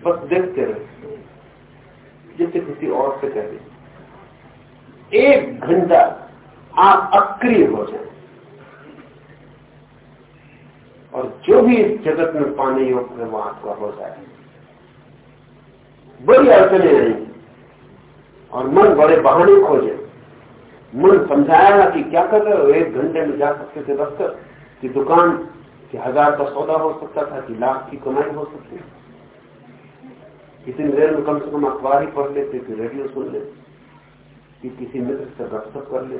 बस देखते रहे। जैसे किसी और से कह दे। एक घंटा आप अक्रिय हो जाए। और जो भी इस जगत में पाने योग्य है वो आपका हो जाए बड़ी अड़चने नहीं और मन बड़े बहाने खोजे। मन समझाया कि क्या कर रहे हो? एक घंटे में जा सकते थे दफ्तर कि दुकान कि हज़ार का सौदा हो सकता था, कि लाख की कमाई हो सकती इतनी देर में कम से कम अखबार ही पढ़ लेते, कि रेडियो सुन ले कि किसी मित्र से गपशप कर ले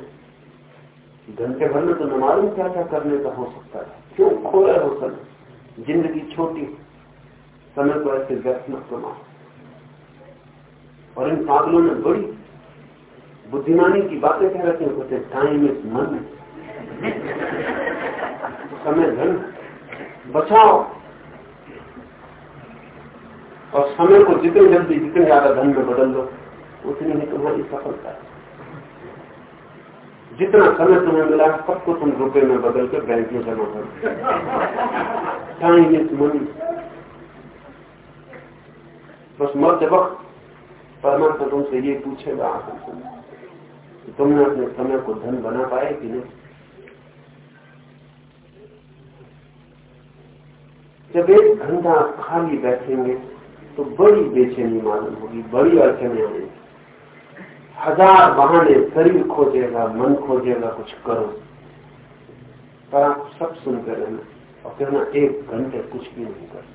घंटे भर में तो न मालूम क्या क्या करने का हो सकता है? क्यों खो रहे हो समय ज़िंदगी छोटी समय को ऐसे व्यर्थ मत कमाओ। और इन पागलों ने बड़ी बुद्धिमानी की बातें कह रखी कहते टाइम इज़ मन समय धन। बचाओ। और समय को जितने जल्दी, जितने ज़्यादा धन में बदल दो, उतनी ही तुम्हारी सफलता है। जितना समय तुम्हें मिला, सबको तुम रुपए में बदल कर बैंक में जमा करो। टाइम इज़ मनी बस मध्य वक्त परमात्मा तुमसे ये पूछेगा तुमने अपने समय को धन बना पाए कि नहीं? जब एक घंटा खाली बैठेंगे तो बड़ी बेचैनी मालूम होगी, बड़ी अड़चने आएँगी। हज़ार बहाने शरीर खोजेगा, मन खोजेगा, कुछ करो। पर आप सब सुनते रहना और कहना, एक घंटे कुछ भी नहीं कर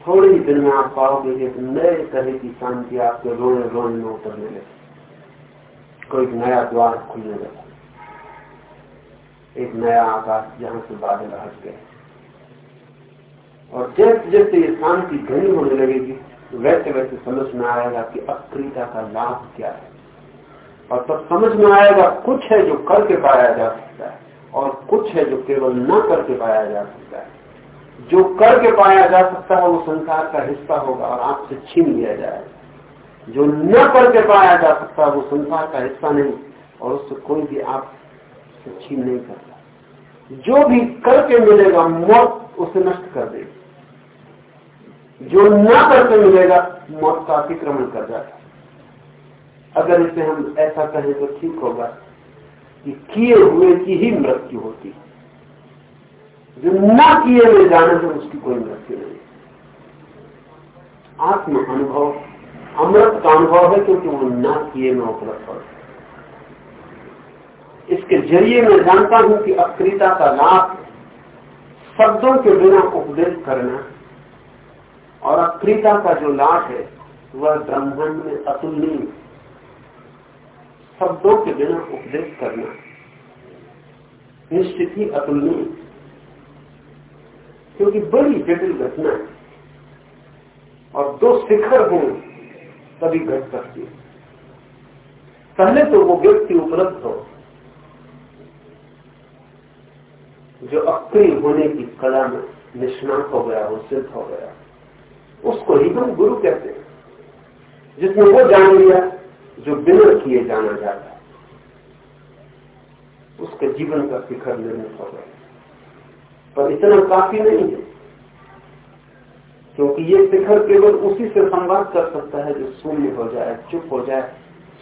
थोड़े ही दिन में आप पाओगे एक नए तरह की शांति आपके रोने रोने में उतरने लगे। कोई नया द्वार खुलने लगा। एक नया आकाश जहाँ से बादल हट गए। और जैसे जैसे ये शांति घनी होने लगेगी वैसे वैसे समझ में आएगा कि अक्रियता का लाभ क्या है। और तब समझ में आएगा कुछ है जो करके पाया जा सकता है और कुछ है जो केवल न करके पाया जा सकता है। जो करके पाया जा सकता है वो संसार का हिस्सा होगा और आपसे छीन लिया जाएगा। जो न करके पाया जा सकता है वो संसार का हिस्सा नहीं और उससे कोई भी आप छीन नहीं करता। जो भी करके मिलेगा, मौत उसे नष्ट कर देगी। जो न करके मिलेगा, मौत का अतिक्रमण कर जाता है। अगर इसे हम ऐसा कहें तो ठीक होगा कि किए हुए की ही मृत्यु होती है। जो न किए हुए जाने से उसकी कोई मृत्यु नहीं। आत्म अनुभव अमृत का अनुभव है क्योंकि वो न किए में उपलब्ध हो। इसके ज़रिए मैं जानता हूँ कि अक्रियता का लाभ शब्दों के बिना उपदेश करना और अक्रियता का जो लाभ है, वह ब्रह्मांड में अतुलनीय शब्दों के बिना उपदेश करना निश्चित ही अतुलनीय क्योंकि बड़ी जटिल घटना है और दो शिखर हो, तभी घट सकती है। पहले तो वो व्यक्ति उपलब्ध हो, जो अक्रिय होने की कला में निष्णात हो गया हो सिद्ध हो गया। उसको ही हम गुरु कहते हैं। जिसने वो जान लिया, जो बिना किए जाना जाता है, उसके जीवन का शिखर निर्मित हो गया। पर इतना काफ़ी नहीं है, क्योंकि ये शिखर केवल उसी से संवाद कर सकता है जो शून्य हो जाए, चुप हो जाए,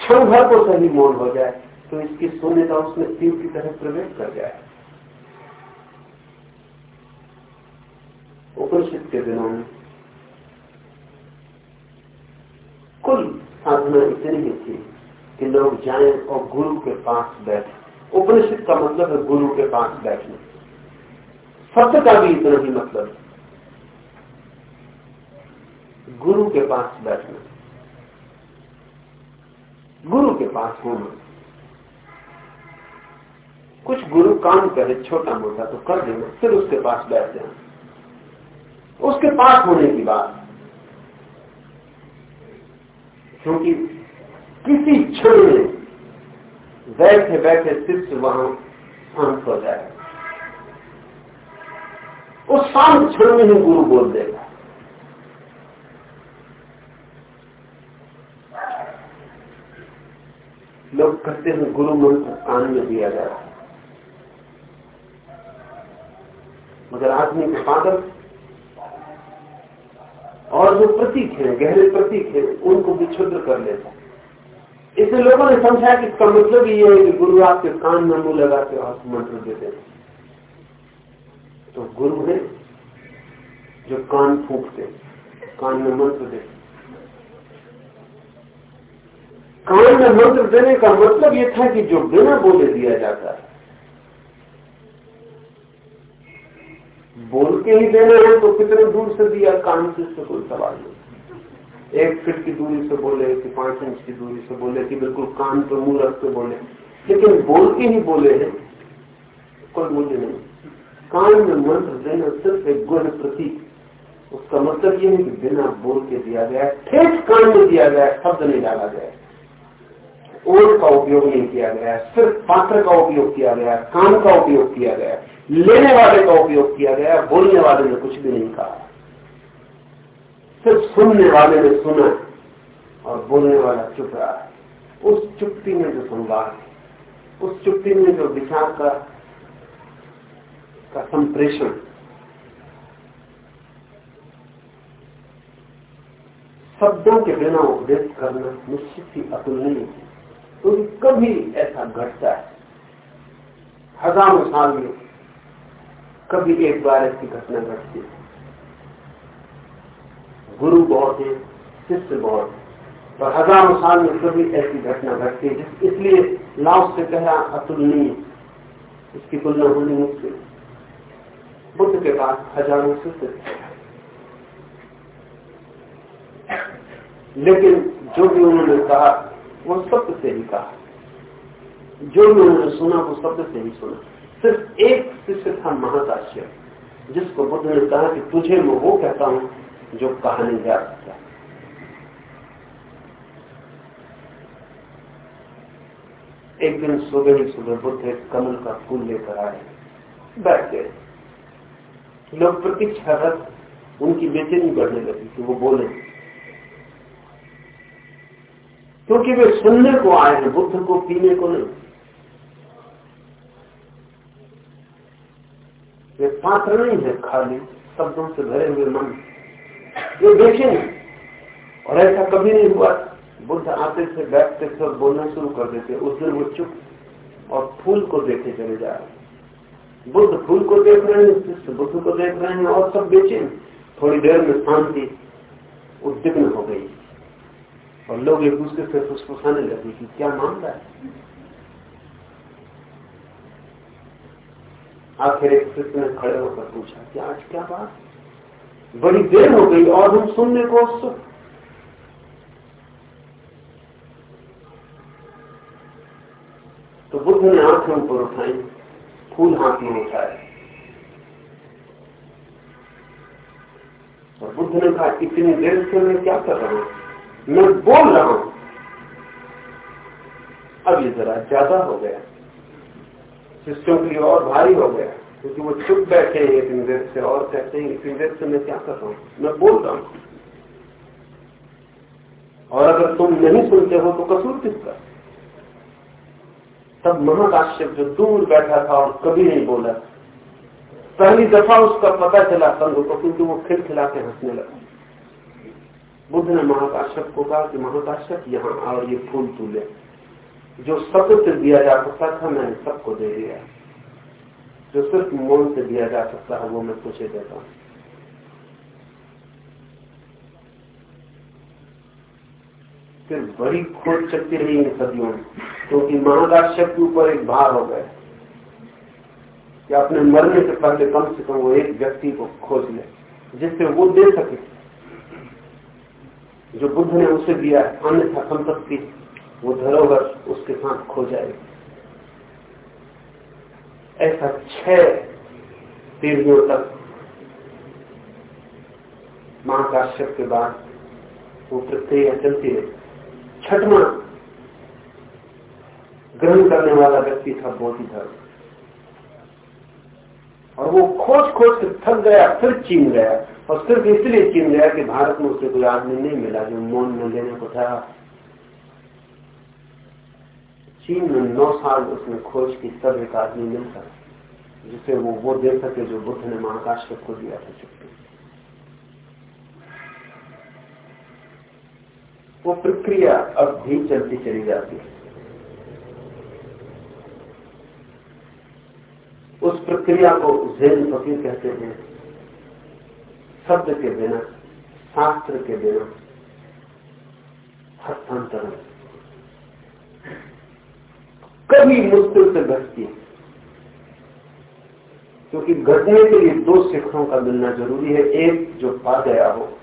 क्षण भर को सही मौन हो जाए तो इसकी शून्यता उसमें तीर की तरह प्रवेश कर जाए। उपनिषद के दिनों में कुल साधना इतनी थी कि लोग जाएँ और गुरु के पास बैठे। उपनिषद का मतलब है गुरु के पास बैठना। सत्य का भी इतना ही मतलब गुरु के पास बैठना। गुरु के पास होना। कुछ गुरु काम करे छोटा मोटा तो कर देना, फिर उसके पास बैठ जाना। उसके पास होने की बात क्योंकि किसी क्षण में बैठे बैठे शिष्य वहाँ शांत हो जाए। उस शांत क्षण में ही गुरु बोल देगा। लोग कहते हैं, गुरु मंत्र कान में दिया जाता है मगर आदमी के पागल और जो प्रतीक है, गहरे प्रतीक है, उनको भी क्षुद्र कर लेता इसलिए लोगों ने समझा कि इसका मतलब ये है कि गुरु आपके कान में मुँह लगा के और मंत्र देते तो गुरु है जो कान फूकते कान में मंत्र देते कान में मंत्र देने का मतलब ये था कि जो बिना बोले दिया जाता है बोल के ही देना है तो कितने दूर से दिया? कान से इससे कोई सवाल नहीं। एक फीट की दूरी से बोले कि पाँच इंच की दूरी से बोले कि बिल्कुल कान पर मुँह रख के बोले। लेकिन बोल के ही बोले हैं, कोई मूल्य नहीं। कान में मंत्र देना सिर्फ़ एक गुण प्रतीक। उसका मतलब ये है कि बिना बोल के दिया गया, ठेठ कान में दिया गया, शब्द नहीं डाला गया। ओर का उपयोग नहीं किया गया, सिर्फ़ पात्र का उपयोग किया गया कान का उपयोग किया गया, लेने वाले का उपयोग किया गया, बोलने वाले ने कुछ भी नहीं कहा। सिर्फ़ सुनने वाले ने सुना और बोलने वाला चुप रहा है। उस चुप्पी में जो संवाद है उस चुप्पी में जो विचार का का संप्रेषण, शब्दों के बिना उपदेश करना निश्चित ही अतुलनीय है। तो कभी ऐसा घटता है। हज़ारों साल में कभी एक बार ऐसी घटना घटती है। गुरु बहुत है, शिष्य बहुत है, पर हज़ारों साल में कभी ऐसी घटना घटती है इसलिए लाभ से कहा अतुलनीय इसकी तुलना होनी मुश्किल बुद्ध के पास हज़ारों शिष्य लेकिन जो भी उन्होंने कहा वो शब्द से ही कहा। जो भी उन्होंने सुना, वो शब्द से ही सुना। सिर्फ़ एक शिष्य था महाकाश्य जिसको बुद्ध ने कहा कि तुझे मैं वो कहता हूँ जो कहा नहीं जा सकता एक दिन सुबह ही सुबह बुद्ध एक कमल का फूल लेकर आए। बैठ गए। लोग प्रतीक्षा रख उनकी बेचैनी बढ़ने लगी कि वो बोले क्योंकि वे सुनने को आए हैं, बुद्ध को, पीने को नहीं। वे पात्र नहीं है खाली, शब्दों से भरे हुए मन। वे देखें और ऐसा कभी नहीं हुआ। बुद्ध आते थे बैठते और बोलना शुरू कर देते। उस दिन वो चुप और फूल को देखे चले जा रहे बुद्ध फूल को देख रहे हैं, शिष्य बुद्ध को देख रहे हैं, और सब बेचे थोड़ी देर में शांति उद्विग्न हो गई। और लोग एक दूसरे से फुसफुसाने लगे कि क्या मामला है? आखिर एक शिष्य ने खड़े होकर पूछा कि आज क्या बात बड़ी देर हो गई और हम सुनने को उत्सुक। तो बुद्ध ने आँखें ऊपर उठाई, फूल हाथ में उठाए। और बुद्ध ने कहा, इतनी देर से मैं क्या कर रहा हूँ? मैं बोल रहा हूँ अब ये जरा ज़्यादा हो गया। शिष्यों के लिए और भारी हो गया। क्योंकि वो चुप बैठे हैं इतनी देर से और कहते हैं इतनी देर से मैं क्या कर रहा हूँ? मैं बोल रहा हूँ। और अगर तुम नहीं सुनते हो तो कसूर किसका? तब महाकाश्यप जो दूर बैठा था और कभी नहीं बोला। पहली दफ़ा उसका पता चला संघ को, क्योंकि वो खिलखिला के हंसने लगा। बुद्ध ने महाकाश्यप को कहा कि महाकाश्यप यहाँ और ये फूल तू ले जो से दिया जा सकता था, मैंने सबको दे दिया। जो सिर्फ़ मौन से दिया जा सकता है, वो मैं तुझे देता हूँ। फिर बड़ी खोज चलती रही इन सदियों में, क्योंकि महाकाश्यप के ऊपर एक भार हो गए कि अपने मरने से पहले कम से कम वो एक व्यक्ति को खोज ले, जिससे वो दे सके। जो बुद्ध ने उसे दिया, अन्यथा संपत्ति, वो धरोहर उसके साथ खो जाएगी। ऐसा छह पीढ़ियों तक महाकाश्यप के बाद वो प्रक्रिया चलती रही। छठवा ग्रहण करने वाला व्यक्ति था बोधि धर्म और वो खोज खोज के थक गया, फिर चीन गया। और सिर्फ़ इसलिए चीन गया कि भारत में उसे कोई आदमी नहीं मिला जो मौन में लेने को था। चीन में नौ साल उसने खोज की, तब एक आदमी मिल सका जिसे वो वो दे सके जो बुद्ध ने महाकाश को दिया था। वो प्रक्रिया अब भी चलती चली जाती है। उस प्रक्रिया को जैन फकीर कहते हैं। शब्द के बिना, शास्त्र के बिना हस्तांतरण। कभी मुश्किल से घटती है। क्योंकि घटने के लिए दो शिक्षकों का मिलना ज़रूरी है। एक जो पा गया हो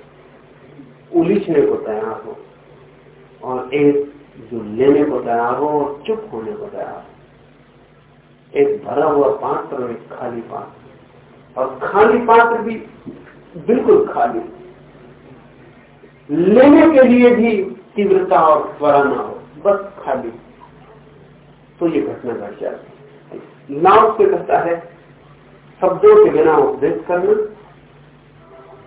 उलिझने को तैयार हो, और एक जो लेने को तैयार हो और चुप होने को तैयार हो। एक भरा हुआ पात्र और एक खाली पात्र। और खाली पात्र भी बिल्कुल खाली। लेने के लिए भी तीव्रता और त्वरा ना हो, बस खाली। तो ये घटना घट जाती नाव से कहता है, शब्दों के बिना उपदेश करना,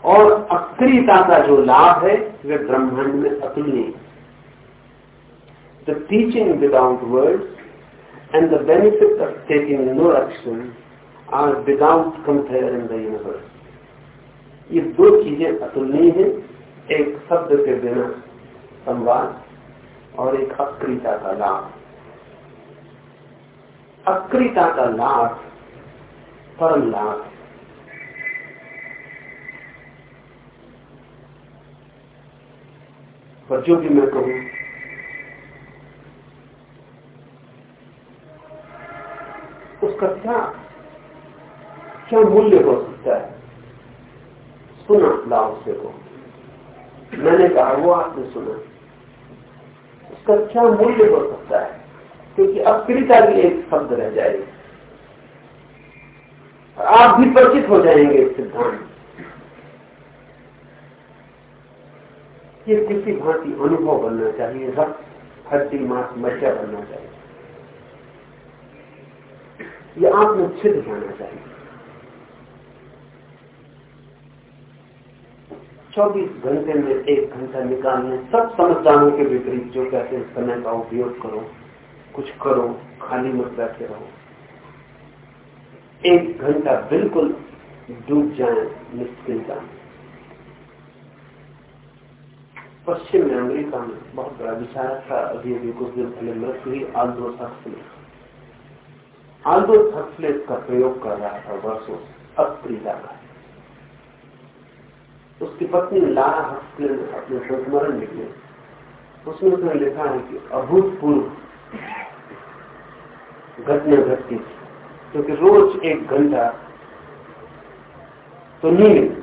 और अक्रियता का जो लाभ है, वे ब्रह्मांड में अतुलनीय the teaching without word and the benefit of taking no action are without compare in the universe ये दो चीज़ें अतुलनीय है। एक शब्द के बिना संवाद और एक अक्रियता का लाभ। अक्रियता का लाभ परम लाभ पर जो भी मैं कहूँ, उसका क्या क्या मूल्य हो सकता है? सुना लाओसे को। मैंने कहा, वो आपने सुना। उसका क्या मूल्य हो सकता है? क्योंकि अब अप्रियता भी एक शब्द रह जाएगी। आप भी परिचित हो जाएँगे इस सिद्धांत। ये किसी भांति अनुभव बनना चाहिए, रक्त, हड्डी, मांस, मज्जा बनना चाहिए। ये आप में छिद जाना चाहिए। चौबीस घंटे में एक घंटा निकालने, सब समझदारों के विपरीत जो कहते हैं, समय का उपयोग करो, कुछ करो, खाली मत बैठे रहो। एक घंटा बिल्कुल डूब जाए निश्चिंता पश्चिम में अमेरिका में बहुत बड़ा विचार था, अभी अभी कुछ दिन पहले मृत्यु हुई आल्दो शास्त्री आल्डो थक्सलेस का प्रयोग कर रहा था वर्षों अप्रिया का। उसकी पत्नी लारा ने अपने संस्मरण लिखे उसमें उसने लिखा है कि अभूतपूर्व घटना घटती थी, क्योंकि रोज एक घंटा तो नींद।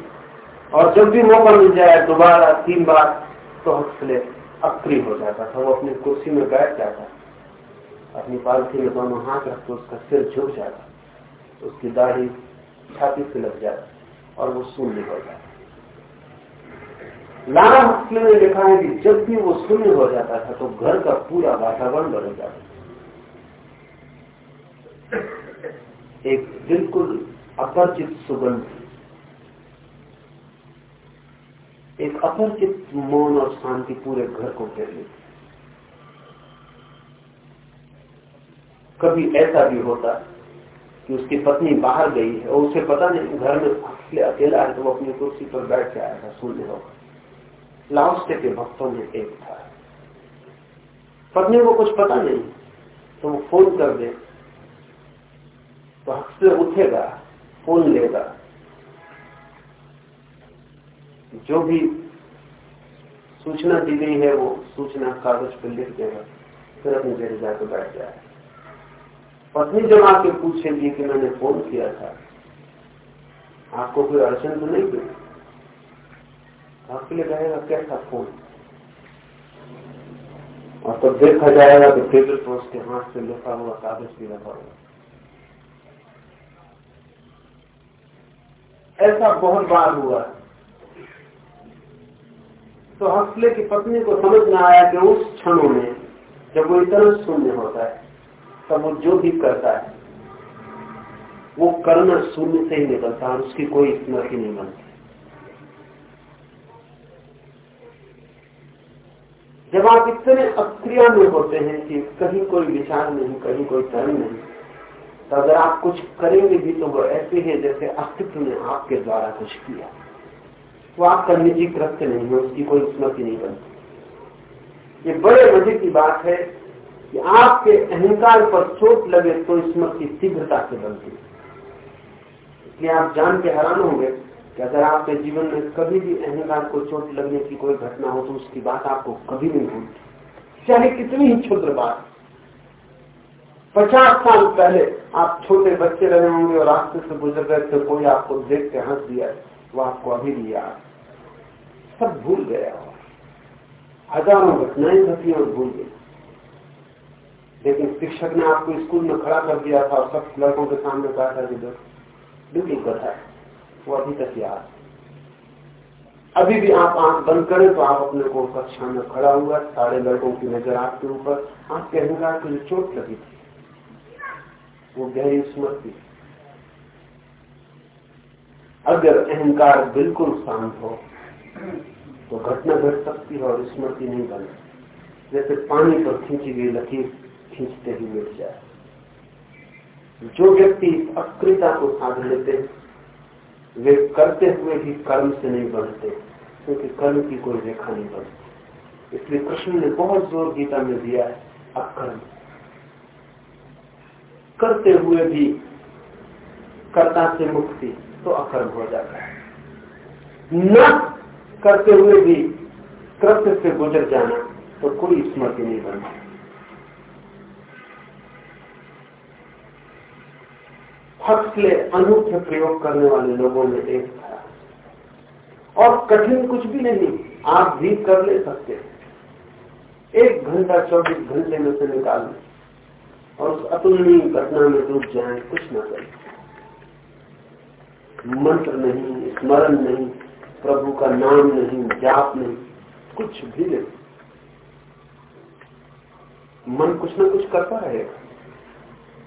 और जब भी मौका मिल जाए दोबारा तीन बार तो हक्सले अक्रिय हो जाता था। वो अपनी कुर्सी में बैठ जाता अपनी पालथी में दोनों हाथ रख तो उसका सिर झुक जाता उसकी दाढ़ी छाती से लग जाती और वो सुन हो जाता लारा हस्ले ने लिखा है कि जब भी वो शून्य हो जाता था तो घर का पूरा वातावरण बदल जाता था। एक बिल्कुल अपरिचित सुगंध, एक अपरिचित मौन और शांति पूरे घर को घेर लेती कभी ऐसा भी होता कि उसकी पत्नी बाहर गई है और उसे पता नहीं घर में अकेला है तो वो अपनी कुर्सी पर बैठ के आया था, सुनने होगा। लाओस्टे के भक्तों में एक था। पत्नी को कुछ पता नहीं तो वो फ़ोन कर दे। तो हक से उठेगा, फ़ोन लेगा। जो भी सूचना दी गई है, वो सूचना कागज़ पर लिख देगा, फिर अपने जगह जाकर बैठ जाए। पत्नी जब आके पूछेगी कि मैंने फ़ोन किया था, आपको कोई अड़चन तो नहीं हुई? आपके लिए कहेगा कैसा फ़ोन? और तब देखा जाएगा कि टेबल पर उसके हाथ से लिखा हुआ कागज़ भी रखा हुआ ऐसा बहुत बार हुआ तो हंसले की पत्नी को समझ में आया कि उस क्षणों में जब वो इतना शून्य होता है, तब वो जो भी करता है, वो करना शून्य से ही निकलता है उसकी कोई स्मृति नहीं बनती। जब आप इतने अक्रिया में होते हैं कि कहीं कोई विचार नहीं, कहीं कोई कर्म नहीं तो अगर आप कुछ करेंगे भी तो वो ऐसे है जैसे अस्तित्व ने आपके द्वारा कुछ किया। वो आपका निजी कृत्य नहीं है, उसकी कोई स्मृति नहीं बनती। ये बड़े मज़े की बात है कि आपके अहंकार पर चोट लगे तो स्मृति शीघ्रता से बनती है। इसलिए आप जान के हैरान होंगे कि अगर आपके जीवन में कभी भी अहंकार को चोट लगने की कोई घटना हो तो उसकी बात आपको कभी नहीं भूलती। चाहे कितनी ही क्षुद्र बात। पचास साल पहले आप छोटे बच्चे रहे होंगे और रास्ते से गुजर गए थे, कोई आपको देख के हंस दिया, वो आपको अभी भी याद सब भूल गया हज़ारों घटनाएँ घटी और भूल गई लेकिन शिक्षक ने आपको स्कूल में खड़ा कर दिया था और सब लड़कों के सामने कहा था कि बिल्कुल कथा है। वो अभी तक याद अभी भी आप आँख बंद करें तो आप अपने को कक्षा में खड़ा हुआ सारे लड़कों की नज़र आपके ऊपर। आपके अहंकार की जो चोट लगी थी। वो गहरी स्मृति अगर अहंकार बिल्कुल शांत हो तो घटना घट सकती है और स्मृति नहीं बन। जैसे पानी पर खींची गई लकीर खींचते ही मिट जाए। जो व्यक्ति अक्रिता को साध लेते हैं वे करते हुए भी कर्म से नहीं बढ़ते, क्योंकि कर्म की कोई रेखा नहीं बढ़ती इसलिए कृष्ण ने बहुत ज़ोर गीता में दिया है, अकर्म। करते हुए भी कर्ता से मुक्ति तो अकर्म हो जाता है। न करते हुए भी कृत्य से गुजर जाना तो कोई स्मृति नहीं बनती। हक्सले अनूठे प्रयोग करने वाले लोगों में एक था। और कठिन कुछ भी नहीं, आप भी कर ले सकते एक घंटा, चौबीस घंटे में से निकाल और उस अतुलनीय घटना में डूब जाए, कुछ न करें। मंत्र नहीं, स्मरण नहीं, प्रभु का नाम नहीं, जाप नहीं, कुछ भी नहीं। मन कुछ ना कुछ करता रहेगा।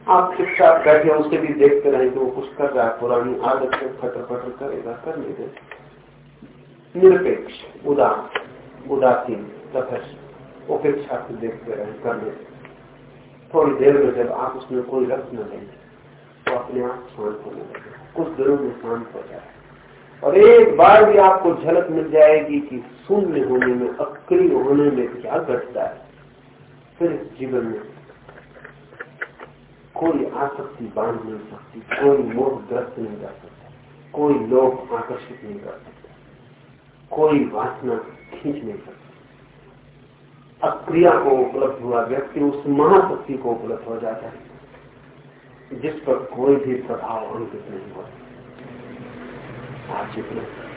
आप चुपचाप बैठे उसे भी देखते रहे कि वो कुछ कर रहा है, पुरानी आदत से फटर फटर करेगा करने दे निरपेक्ष उदास उदासीन, तथस्थ, उपेक्षा से देखते रहे करने थोड़ी देर में जब आप उसमें कोई रख न लेंगे तो अपने आप शांत होने लगे, कुछ दिनों में शांत हो जाए। और एक बार भी आपको झलक मिल जाएगी कि शून्य होने में, अक्रिय होने में क्या घटता है, फिर जीवन में कोई आसक्ति बाँध नहीं सकती, कोई मोह ग्रस्त नहीं कर सकता, कोई लोग आकर्षित नहीं कर सकता, कोई वासना खींच नहीं सकती। अक्रिया को उपलब्ध हुआ, व्यक्ति उस महाशक्ति को उपलब्ध हो जाता है, जिस पर कोई भी प्रभाव अंकित नहीं होता। आज इतना।